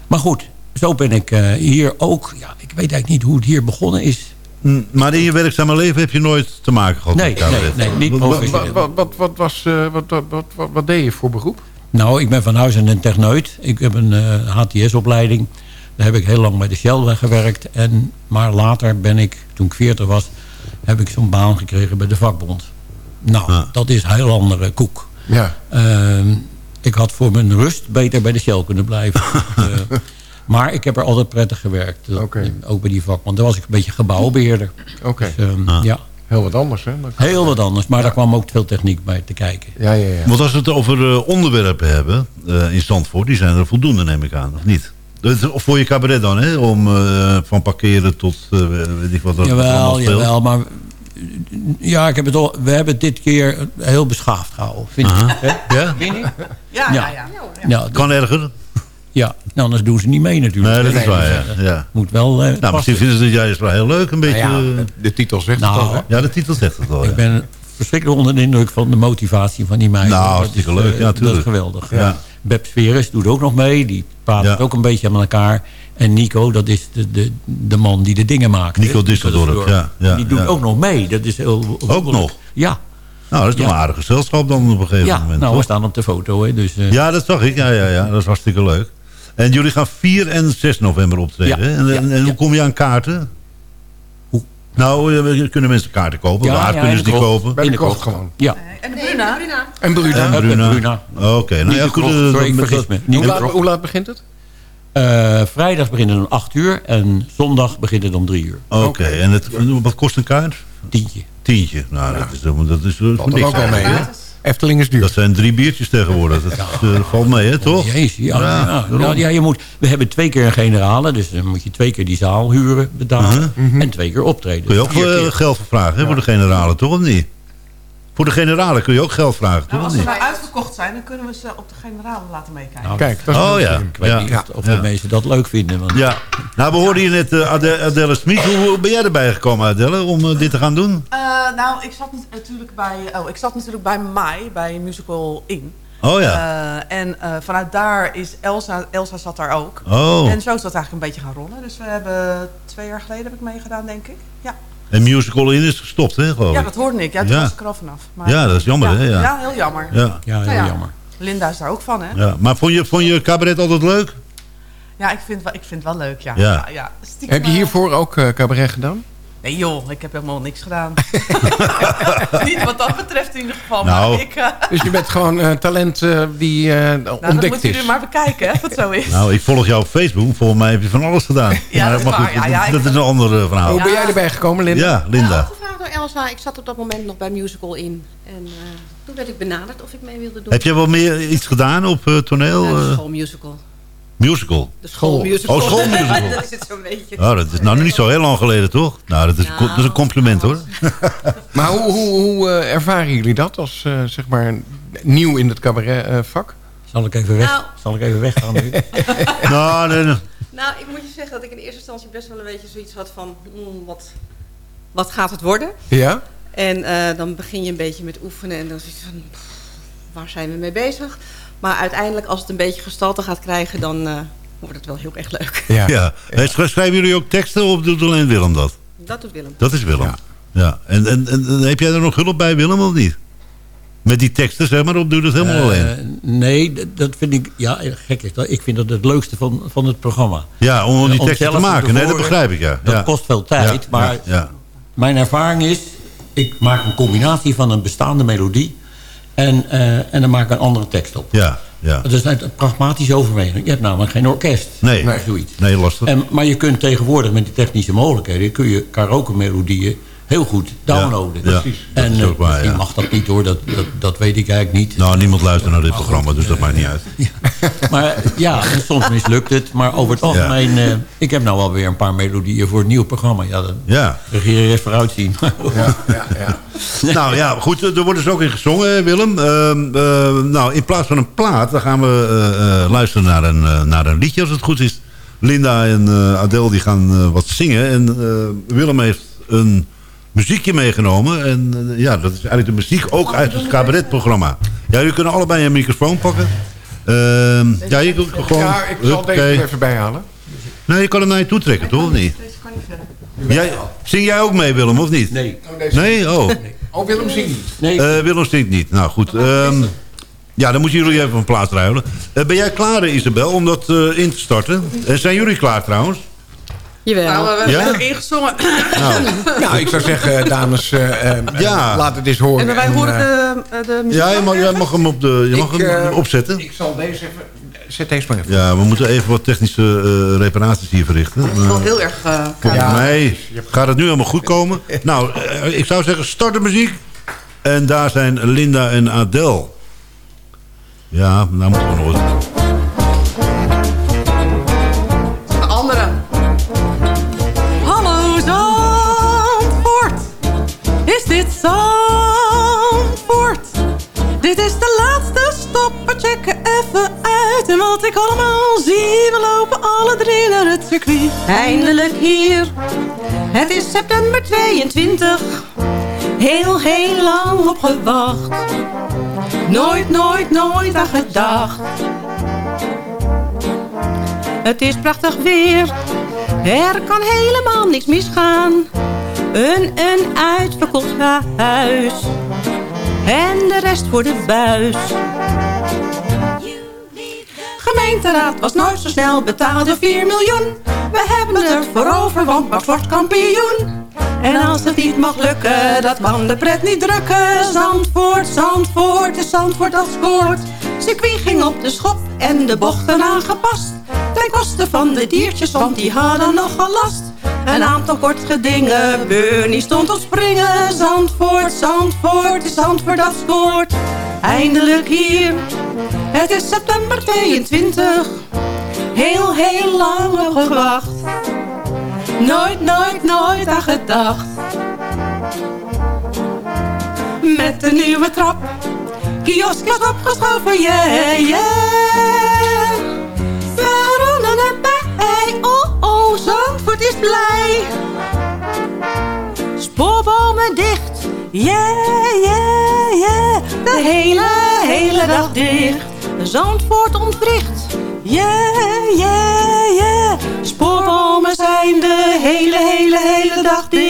Maar goed, zo ben ik eh, hier ook. Ja, ik weet eigenlijk niet hoe het hier begonnen is. Mm, Maar in je werkzame leven heb je nooit te maken gehad Nee, met nee, nee, niet Wat- wat- professioneel. Wat, wat, wat, was, eh, wat, wat, wat, deed je voor beroep? Nou, ik ben van huis en een techneut. Ik heb een eh, HTS-opleiding. Daar heb ik heel lang bij de Shell gewerkt. En, maar later ben ik, toen ik 40 was... heb ik zo'n baan gekregen bij de vakbond. Nou, Ah. dat is een heel andere koek. Ja. Ehm, ik had voor mijn rust beter bij de Shell kunnen blijven. Eh, maar ik heb er altijd prettig gewerkt. Dat-. Ook bij die vakbond. Daar was ik een beetje gebouwbeheerder. Oké. Dus, ehm, Ah. ja. Heel wat anders, hè? Heel wat anders, maar daar kwam ook veel techniek bij te kijken. Ja, ja, ja. Want als we het over eh, onderwerpen hebben eh, in Zandvoort... die zijn er voldoende, neem ik aan, of niet? Of voor je cabaret dan, hè? Om eh, van parkeren tot... eh, weet ik wat Jawel, jawel, maar... Ja, ik heb het al, we hebben het dit keer heel beschaafd gehouden, vind ik. Ja? Vind je? Ja, ja, ja. Ja, dat- Kan erger. ja, anders doen ze niet mee natuurlijk. Nee, dat is waar, ja. Ja. Moet wel eh, Nou, misschien vinden ze het juist wel heel leuk, een beetje... Nou ja, eh, de titel zegt het Nou, al, hè? ja, de titel zegt het ja. Ik ben verschrikkelijk onder de indruk van de motivatie van die meiden. Nou, hartstikke is, leuk. eh, Ja, Dat is geweldig. Ja. Beb Sveres doet ook nog mee. Die praat Ja. het ook een beetje met elkaar. En Nico, dat is de, de, de man die de dingen maakt. Nico Disseldorp, ja, ja, die doet ja. ook nog mee. Dat is heel Ook nog? Ja. Nou, dat is toch Ja. een aardig gezelschap dan op een gegeven Ja, moment, nou, we staan op de foto. Hè, dus, eh, Ja, dat zag ik. Ja, ja, ja. Dat is hartstikke leuk. En jullie gaan 4 en 6 november optreden. Ja, hè? En, ja, en, en hoe kom je aan kaarten? Hoe? Nou, eh, kunnen mensen kaarten kopen? Ja, Waar ja, kunnen ze die kopen? Bij in de krocht. gewoon. Ja. En de Bruna. En Bruna. En Bruna. Bruna. Oké, nou ja, goed. eh, sorry, ik vergis me. hoe laat begint het? Eh, vrijdag begint het om 8 uur en zondag begint het om 3 uur. Oké, en het, wat kost een kaart? Tientje. Tientje. Nou, dat is, dat is er niks. ook wel mee, hè? Efteling is duur. Dat zijn drie biertjes tegenwoordig. Dat eh, valt mee, hè, toch? Jezus, ja, Ja, ja. Nou, ja, je moet, we hebben twee keer een generale, dus dan moet je twee keer die zaal huren, betalen. En twee keer optreden. Kun je ook eh, geld voor vragen, hè, voor de generalen, toch of niet? Voor de generalen kun je ook geld vragen, toch Nou, als ze nou uitverkocht zijn, dan kunnen we ze op de generale laten meekijken. Nou, Kijk, dat is Oh ja. Ik weet Ja. niet of, of Ja. de mensen dat leuk vinden. Want Ja, nou we hoorden je net uh, Ade- Adele Smit. Hoe, ben jij erbij gekomen Adele om eh, dit te gaan doen? Eh, nou, ik zat nat- natuurlijk bij, oh, ik zat natuurlijk bij Mai, bij Musical In. Oh ja. Eh, en eh, vanuit daar is Elsa, Elsa zat daar ook. Oh. En zo is dat eigenlijk een beetje gaan rollen. Dus we hebben twee jaar geleden heb ik meegedaan, denk ik. Ja, En Musical In is gestopt, hè geloof ja dat hoorde ik. Ja, toen Ja. was ik er al vanaf. Ja, dat is jammer, ja, hè, ja. Ja, heel jammer. Ja. ja, heel Nou ja. jammer. Linda is daar ook van, hè? Ja. Maar vond je, vond je cabaret altijd leuk? Ja, ik vind, wel- ik vind het wel leuk, ja. Ja. ja, Heb je eh, hiervoor ook eh, cabaret gedaan? Nee joh, ik heb helemaal niks gedaan. Niet wat dat betreft in ieder geval. Nou. Maar ik, eh, Dus je bent gewoon eh, talent eh, die eh, nou, dat ontdekt moet u is. er maar bekijken, hè, of het zo is. Nou, ik volg jou op Facebook. Volgens mij heb je van alles gedaan. Ja, maar dat is maar waar. Ja, ja, ik- dat is een ander verhaal. Hoe ben jij erbij gekomen, Linda? Ja, Linda. Gevraagd door Elsa. Ik zat op dat moment nog bij Musical in. En eh, toen werd ik benaderd of ik mee wilde doen. Heb jij wel meer iets gedaan op eh, toneel? Ja, eh? schoolmusical. Musical? De schoolmusical. Oh, schoolmusical. dat is het zo'n beetje. Oh, dat is nou nog niet zo heel lang geleden, toch? Nou, dat is, Nou, dat is een compliment, hoor. Maar hoe, hoe, hoe eh, ervaren jullie dat als eh, zeg maar nieuw in het cabaretvak? Zal ik even weg? Nou. Zal ik even weggaan nu? nou, nee, nee. Nou, ik moet je zeggen dat ik in eerste instantie best wel een beetje zoiets had van... hmm, wat, wat gaat het worden? Ja? En eh, dan begin je een beetje met oefenen en dan zoiets van... pff, waar zijn we mee bezig? Maar uiteindelijk als het een beetje gestalte gaat krijgen... dan eh, wordt het wel heel erg leuk. Ja. Ja. Schrijven jullie ook teksten of doet alleen Willem dat? Dat doet Willem. Dat is Willem. Ja. En, en, en, en heb jij er nog hulp bij, Willem, of niet? Met die teksten, zeg maar, of doe je dat helemaal Eh, alleen? nee, dat vind ik... Ja, gek is dat. Ik vind dat het leukste van, van het programma. Ja, om die om teksten te maken. Nee, dat begrijp ik, ja. Dat ja. kost veel tijd, Ja, maar ja, ja. mijn ervaring is... Ik maak een combinatie van een bestaande melodie... en, eh, en dan maak ik een andere tekst op. Ja, ja. Dat is een pragmatische overweging. Je hebt namelijk geen orkest. Nee, zoiets. nee lastig. En, maar je kunt tegenwoordig met die technische mogelijkheden... kun je karaoke-melodieën heel goed downloaden. Ja, precies. Dat En eh, waar, misschien ja. mag dat niet hoor, dat, dat, dat weet ik eigenlijk niet. Nou, niemand luistert naar dit programma, dus dat maakt niet uit. Maar ja, soms mislukt het. Maar over het algemeen... eh, ik heb nou alweer een paar melodieën voor het nieuwe programma. Ja, dan Ja. regeer eerst vooruitzien. Ja, ja, ja. Nou ja, goed, er wordt dus ook in gezongen, hè, Willem. Ehm, eh, nou, in plaats van een plaat, dan gaan we eh, eh, luisteren naar een, eh, naar een liedje, als het goed is. Linda en eh Adele die gaan eh, wat zingen. En eh, Willem heeft een muziekje meegenomen. En eh, ja, dat is eigenlijk de muziek ook uit het cabaretprogramma. Ja, jullie kunnen allebei een microfoon pakken. Ehm, ja, je kunt gewoon... Ja, ik zal deze er even bijhalen. Nee, je kan hem naar je toe trekken, toch? Of niet? Deze kan niet verder. Jij, zing jij ook mee, Willem, of niet? Nee. Nee? Oh. Oh, Willem zingt niet. Nee. Eh, Willem zingt niet. Nou goed. ehm, ja, dan moeten jullie even van plaats ruilen. Eh, ben jij klaar, Isabel, om dat in te starten? Zijn jullie klaar trouwens? Jawel. Nou, we hebben Ja? ingezongen. Nou, Nou, ik zou zeggen, dames, eh, eh, Ja. laat het eens horen. En wij En, horen eh, de, eh, de muziek. ja, je mag, jij mag hem, op de, je mag Ik, hem eh, opzetten. Ik zal deze even... zet deze maar even. Ja, we moeten even wat technische eh, reparaties hier verrichten. Het is wel heel erg... eh, koud. mij gaat het nu helemaal goed komen. Nou, eh, ik zou zeggen, start de muziek. En daar zijn Linda en Adele. Ja, nou moeten we nog eens. Is de laatste stop. Checken even uit. En wat ik allemaal zie. We lopen alle drie naar het circuit. Eindelijk hier. Het is september 22. Heel, heel lang op gewacht. Nooit, nooit, nooit aan gedacht. Het is prachtig weer. Er kan helemaal niks misgaan. Een, een uitverkocht huis. En de rest voor de buis. Gemeenteraad was nooit zo snel, betaalde 4 miljoen. We hebben het voor over, want Max wordt kampioen. En als het niet mag lukken, dat kan de pret niet drukken. Zandvoort, Zandvoort, is Zandvoort dat scoort. Circuit ging op de schop en de bochten aangepast. Ten koste van de diertjes, want die hadden nogal last. Een aantal kort gedingen, Bernie stond op springen. Zandvoort, Zandvoort, is Zandvoort dat scoort. Eindelijk hier, het is september 22. Heel, heel lang gewacht. Nooit, nooit, nooit aan gedacht. Met de nieuwe trap, kiosk is opgeschoven, yeah, yeah. Veronnen erbij, oh, oh, Zandvoort is blij. Spoorbomen dicht, yeah, yeah, yeah. De hele, hele dag dicht. Zandvoort ontwricht, yeah, yeah, yeah. Spoorbomen zijn de hele, hele, hele dag dicht.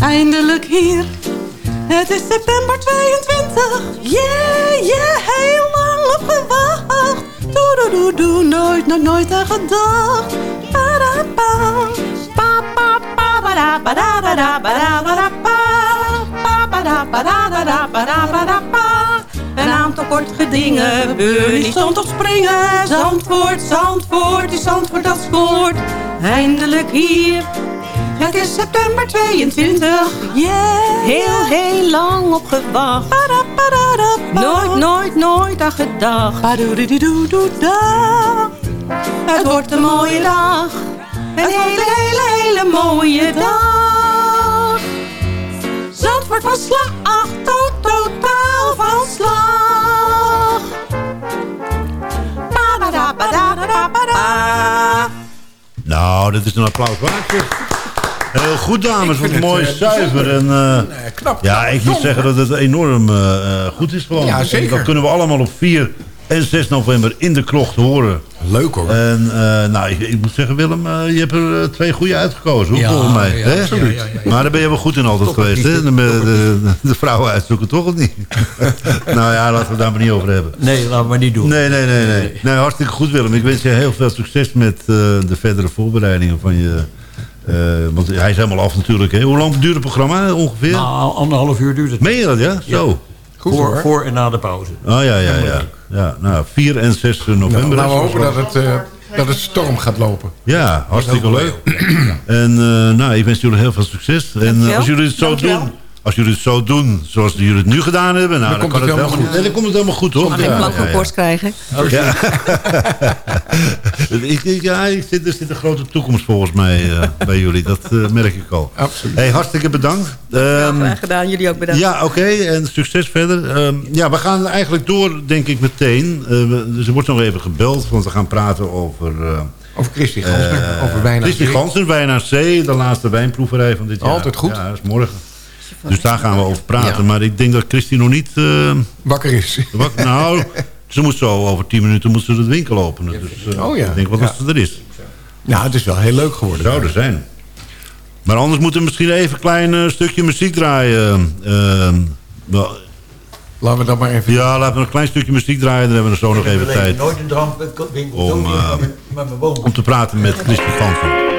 Eindelijk hier, het is september 22. Yeah, yeah, heel lang op gewacht. Doe, doe, doe, doe, nooit, nooit, nooit aan gedacht. Ba-da-ba. Pa, pa, pa, ba-da, ba-da, ba-da, ba-da, ba-da, pa. Pa, ba-da, ba-da, pa. Een aantal kort gedingen, Bernie stond op springen. Zandvoort, Zandvoort, is Zandvoort dat scoort. Eindelijk hier, het is september 22. Yeah, heel, heel lang op gewacht. Nooit, nooit, nooit aan gedacht. Het wordt een mooie dag. Een hele, hele, hele mooie dag. Zandvoort van slag, to totaal van slag. Nou, dit is een applaus waard. Heel goed, dames. Wat vind mooi het, eh, zuiver. En, eh, knap, ja, ik moet zeggen dat het enorm eh, goed is gewoon. Ja, zeker. Dat kunnen we allemaal op 4 en 6 november in de krocht horen. Leuk hoor. En eh, nou, ik, ik moet zeggen, Willem, je hebt er twee goede uitgekozen, hoor, Ja, volgens mij. ja, hè? absoluut. Ja, ja, ja. Maar daar ben je wel goed in altijd Toch geweest, hè? De, de, de, vrouwen uitzoeken, toch of niet? nou ja, laten we het daar maar niet over hebben. Nee, laten we niet doen. Nee, nee, nee, nee. nee hartstikke goed, Willem. Ik wens je heel veel succes met eh, de verdere voorbereidingen van je... eh, want hij is helemaal af natuurlijk. Hè? Hoe lang duurt het programma ongeveer? Nou, anderhalf uur duurt het. Meen je dat, ja? Zo. Goed voor, hoor. voor en na de pauze. Oh ja, ja, ja. ja nou, 4 en 6 november. Nou, laten we hopen dat het, eh, dat het storm gaat lopen. Ja, hartstikke leuk. En eh, nou, ik wens jullie heel veel succes. En als jullie het zo Dankjewel. doen... Als jullie het zo doen zoals jullie het nu gedaan hebben... Nou, dan, komt kan het het helemaal helemaal, goed. nee, dan komt het helemaal goed, hoor. Mag ik plank van borst krijgen? Ja. ik, ik- ja, ik zit, er zit een grote toekomst volgens mij eh, bij jullie. Dat eh, merk ik al. Absoluut. Hey, hartstikke bedankt. Wel Ehm, graag gedaan, jullie ook bedankt. ja, oké. En succes verder. Ehm, ja, we gaan eigenlijk door, denk ik, meteen. Eh, dus er wordt nog even gebeld, want we gaan praten over... eh, Over Christy Gansner, eh, over Wijna Christy. Gansen, Wijn aan Zee. De laatste wijnproeverij van dit jaar. Altijd goed. Ja, dat is morgen. Dus daar gaan we over praten. Ja. Maar ik denk dat Christy nog niet... eh, Wakker is. nou, ze moet zo over tien minuten moet ze de winkel openen. Dus eh, Oh ja. ik denk wat Ja. als ze er is. Nou, het is wel heel leuk geworden. Zou er zijn. Maar anders moeten we misschien even een klein eh, stukje muziek draaien. Ehm, wel, Laten we dat maar even... ja, laten we een klein stukje muziek draaien. Dan hebben we zo nog even tijd nooit een drankwinkel om, met, met mijn woon. om te praten met Christy Gansen.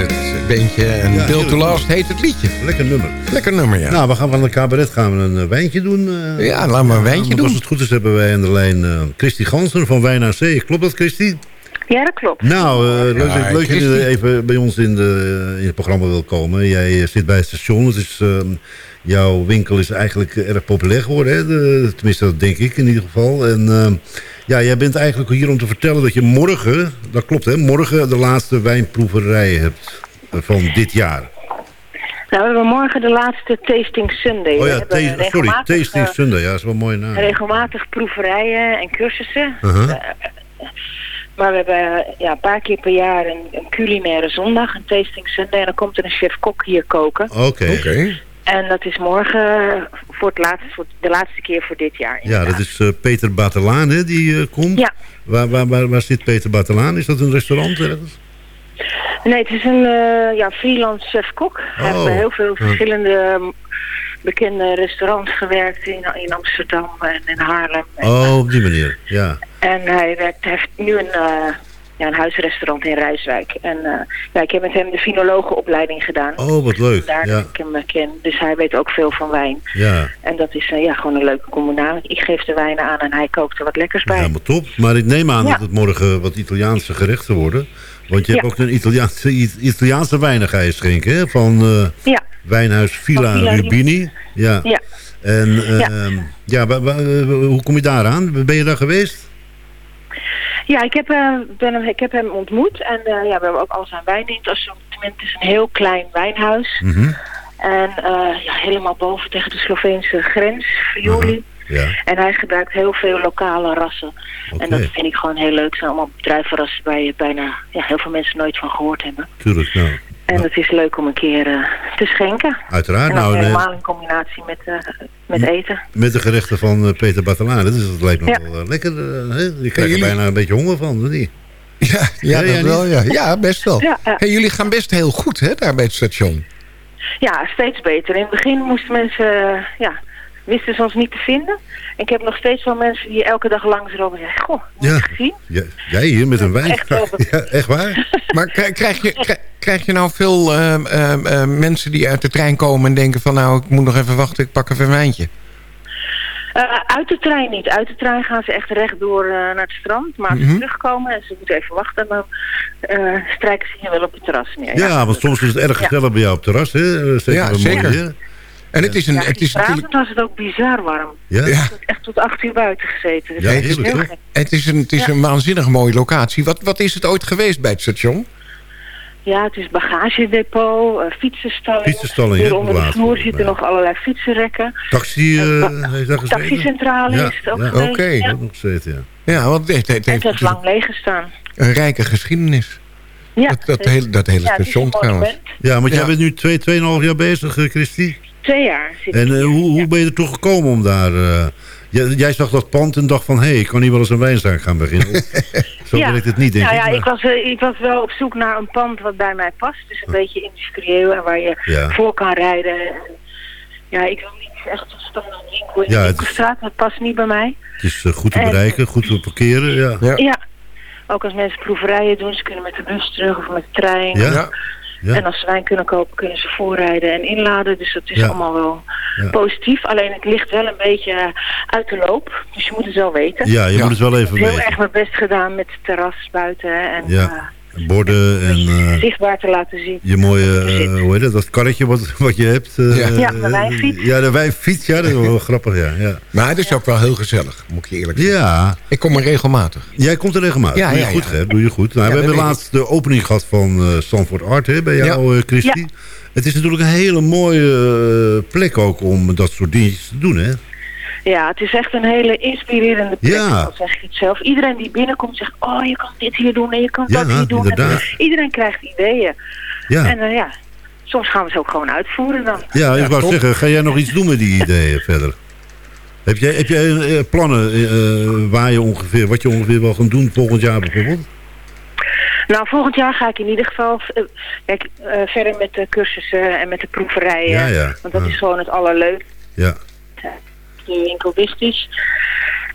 Het beentje en Ja, Bill to. Last heet het liedje. Lekker nummer. Lekker nummer, ja. Nou, we gaan van de cabaret gaan we een eh, wijntje doen. eh. Ja, laat maar een wijntje doen. Als het goed is hebben wij aan de lijn eh Christy Gansen van Wijn aan Zee. Klopt dat, Christy? Ja, dat klopt. Nou, eh, leuk, Ja, leuk dat je even bij ons in, de, in het programma wil komen. Jij zit bij het station. Het is, eh, jouw winkel is eigenlijk erg populair geworden. Hè? De, tenminste, dat denk ik in ieder geval. En eh, ja, jij bent eigenlijk hier om te vertellen dat je morgen, dat klopt hè, morgen de laatste wijnproeverij hebt eh, van dit jaar. Nou, we hebben morgen de laatste Tasting Sunday. Oh ja, ta- sorry, Tasting eh, Sunday. Ja, dat is wel een mooie naam. Regelmatig proeverijen en cursussen. Uh-huh. Eh, maar we hebben ja, een paar keer per jaar een, een culinaire zondag, een Tasting Sunday. En dan komt er een chef-kok hier koken. Oké. En dat is morgen voor, het laatste, voor de laatste keer voor dit jaar. Ja, dat is eh, Peter Batelaan hè, die eh, komt. Ja. Waar, waar, waar, waar zit Peter Batelaan? Is dat een restaurant ergens? Nee, het is een eh, ja, freelance chef-kok. Hij heeft Oh. bij heel veel verschillende mm, bekende restaurants gewerkt in, in Amsterdam en in Haarlem. Oh, op die manier. Ja. En hij werkt, heeft nu een, ja, een huisrestaurant in Rijswijk. En eh, ja, ik heb met hem de finologenopleiding gedaan. Oh, wat leuk. Daar Ja. ik hem eh, ken. Dus hij weet ook veel van wijn. Ja. En dat is eh, ja, gewoon een leuke combinatie. Ik geef de wijnen aan en hij kookt er wat lekkers bij. Helemaal top. Maar ik neem aan Ja. dat het morgen wat Italiaanse gerechten worden. Want je hebt ook een Italiaanse, Italiaanse wijnen ga je schenken, hè? Van Ja. Wijnhuis Villa, Villa Rubini. Ja. Ja. En Ja. ja, wa- wa- eh, hoe kom je daar aan? Ben je daar geweest? Ja, ik heb, eh, ben hem, ik heb hem ontmoet. En eh, ja, we hebben ook al zijn wijn in het is een heel klein wijnhuis. Mhm. En eh, ja, helemaal boven tegen de Sloveense grens, Friuli. Ja. En hij gebruikt heel veel lokale rassen. En dat vind ik gewoon heel leuk. Het zijn allemaal druivenrassen waar je bijna ja, heel veel mensen nooit van gehoord hebben. Tuurlijk, nou. En het is leuk om een keer eh, te schenken. Uiteraard. En dan Nou, nee. helemaal in combinatie met, eh, met eten. Met de gerechten van eh, Peter Batalaan. Dus dat lijkt me Ja. wel eh, lekker. eh, hè? Je krijgt er bijna een beetje honger van, of niet? Ja, ja, dat wel, niet? ja. ja, best wel. Ja. Hey, jullie gaan best heel goed hè, daar bij het station. Ja, steeds beter. In het begin moesten mensen, eh, ja, wisten ze ons niet te vinden. En ik heb nog steeds wel mensen die elke dag langslopen en zeggen, goh, heb je Ja. het gezien? Ja, jij hier met een wijn. Echt wel. Ja, echt waar? Maar krijg, je, krijg, krijg je nou veel ehm, ehm, ehm, mensen die uit de trein komen en denken van... nou, ik moet nog even wachten, ik pak even een wijntje. Eh, uit de trein niet. Uit de trein gaan ze echt rechtdoor eh naar het strand. Maar als ze Mhm. terugkomen en ze moeten even wachten, dan eh, strijken ze hier wel op het terras neer. Ja, want soms is het erg Ja. gezellig bij jou op het terras. Hè? Zeker Ja, mooi zeker. En het is, een, Ja, het is natuurlijk... was het ook bizar warm. Ja? Ja, Ik heb echt tot acht uur buiten gezeten. Dus Ja, dat is heel toch? het is, een, het is Ja. een waanzinnig mooie locatie. Wat, wat is het ooit geweest bij het station? Ja, het is bagagedepot, eh fietsenstalling. Fietsenstalling, Hier onder de vloer zitten nog allerlei fietsenrekken. Taxi, gezeten? Taxicentrale Ja, is het ook ja. geweest. Oké. Ja. Ook nog gezeten, ja. Ja, want het, het, het heeft het lang leeg gestaan. een rijke geschiedenis. Ja, Dat, dat, het- hele, dat hele ja, het station trouwens. Ja, want jij bent nu 2, 2,5 jaar bezig, Christy. Twee jaar zit En ik eh, hoe, hoe ben je er toch gekomen om daar... eh, jij, jij zag dat pand en dacht van... hé, hey, ik kan hier wel eens een wijnzaak gaan beginnen. Zo Ja. werkt het niet, denk nou ik. ja, maar- ik was, eh, ik was wel op zoek naar een pand wat bij mij past. Dus een beetje industrieel en waar je Ja. voor kan rijden. En, ja, ik wil niet echt een standaard winkel in Ja, de het- winkelstraat. Dat past niet bij mij. Het is goed te En- bereiken, goed te parkeren. Ja. Ja. Ja. Ook als mensen proeverijen doen, ze kunnen met de bus terug of met de trein. Ja? Ja. En als ze wijn kunnen kopen, kunnen ze voorrijden en inladen. Dus dat is Ja. allemaal wel Ja. positief. Alleen het ligt wel een beetje eh, uit de loop. Dus je moet het wel weten. ja, je Ja. moet het wel Ik even heb heel weten. erg mijn best gedaan met het terras buiten. En Ja. Borden en eh, zichtbaar te laten zien. je mooie, eh, hoe heet dat, dat karretje wat, wat je hebt. eh, Ja. Ja, de wijnfiets. Ja, de wijnfiets, ja, dat is wel grappig, ja. ja. Maar het is ook wel heel gezellig, moet ik je eerlijk zeggen. Ja, Ik kom er regelmatig. jij komt er regelmatig. Ja, doe je ja, goed, ja. hè? Doe je goed. Nou, Ja, we hebben laatst de opening gehad van eh Stanford Art hè, bij jou, eh Christy. Ja. Het is natuurlijk een hele mooie plek ook om dat soort dingetjes te doen, hè? Ja, het is echt een hele inspirerende plek, Ja. zeg ik het zelf. Iedereen die binnenkomt zegt, oh, je kan dit hier doen en je kan Ja, dat hier doen. inderdaad. En iedereen krijgt ideeën. Ja, En eh, ja, soms gaan we ze ook gewoon uitvoeren dan. ja ik wou top. zeggen, ga jij nog iets doen met die ideeën verder? Heb jij, heb jij eh, plannen eh, waar je ongeveer, wat je ongeveer wel gaat doen volgend jaar bijvoorbeeld? Nou, volgend jaar ga ik in ieder geval eh, kijk, eh, verder met de cursussen en met de proeverijen. Ja, ja. Want dat Ja. is gewoon het allerleukste. Ja, De winkelbusiness.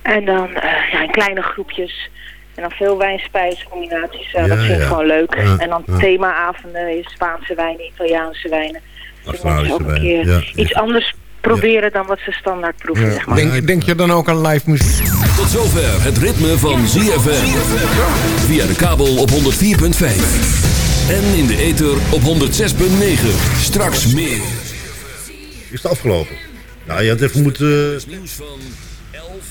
En dan eh, ja, in kleine groepjes. En dan veel wijn-spijscombinaties. Ja, Ja, dat vind ik ja. gewoon leuk. En dan themaavonden, Spaanse wijnen, Italiaanse wijnen. Dus ook een keer ja. iets anders proberen dan wat ze standaard proeven, zeg maar. Denk, denk je dan ook aan live muziek? Tot zover het ritme van ZFM. Via de kabel op 104.5. En in de ether op 106.9. Straks meer. is het afgelopen? Nou, je had even moeten... Nieuws van 11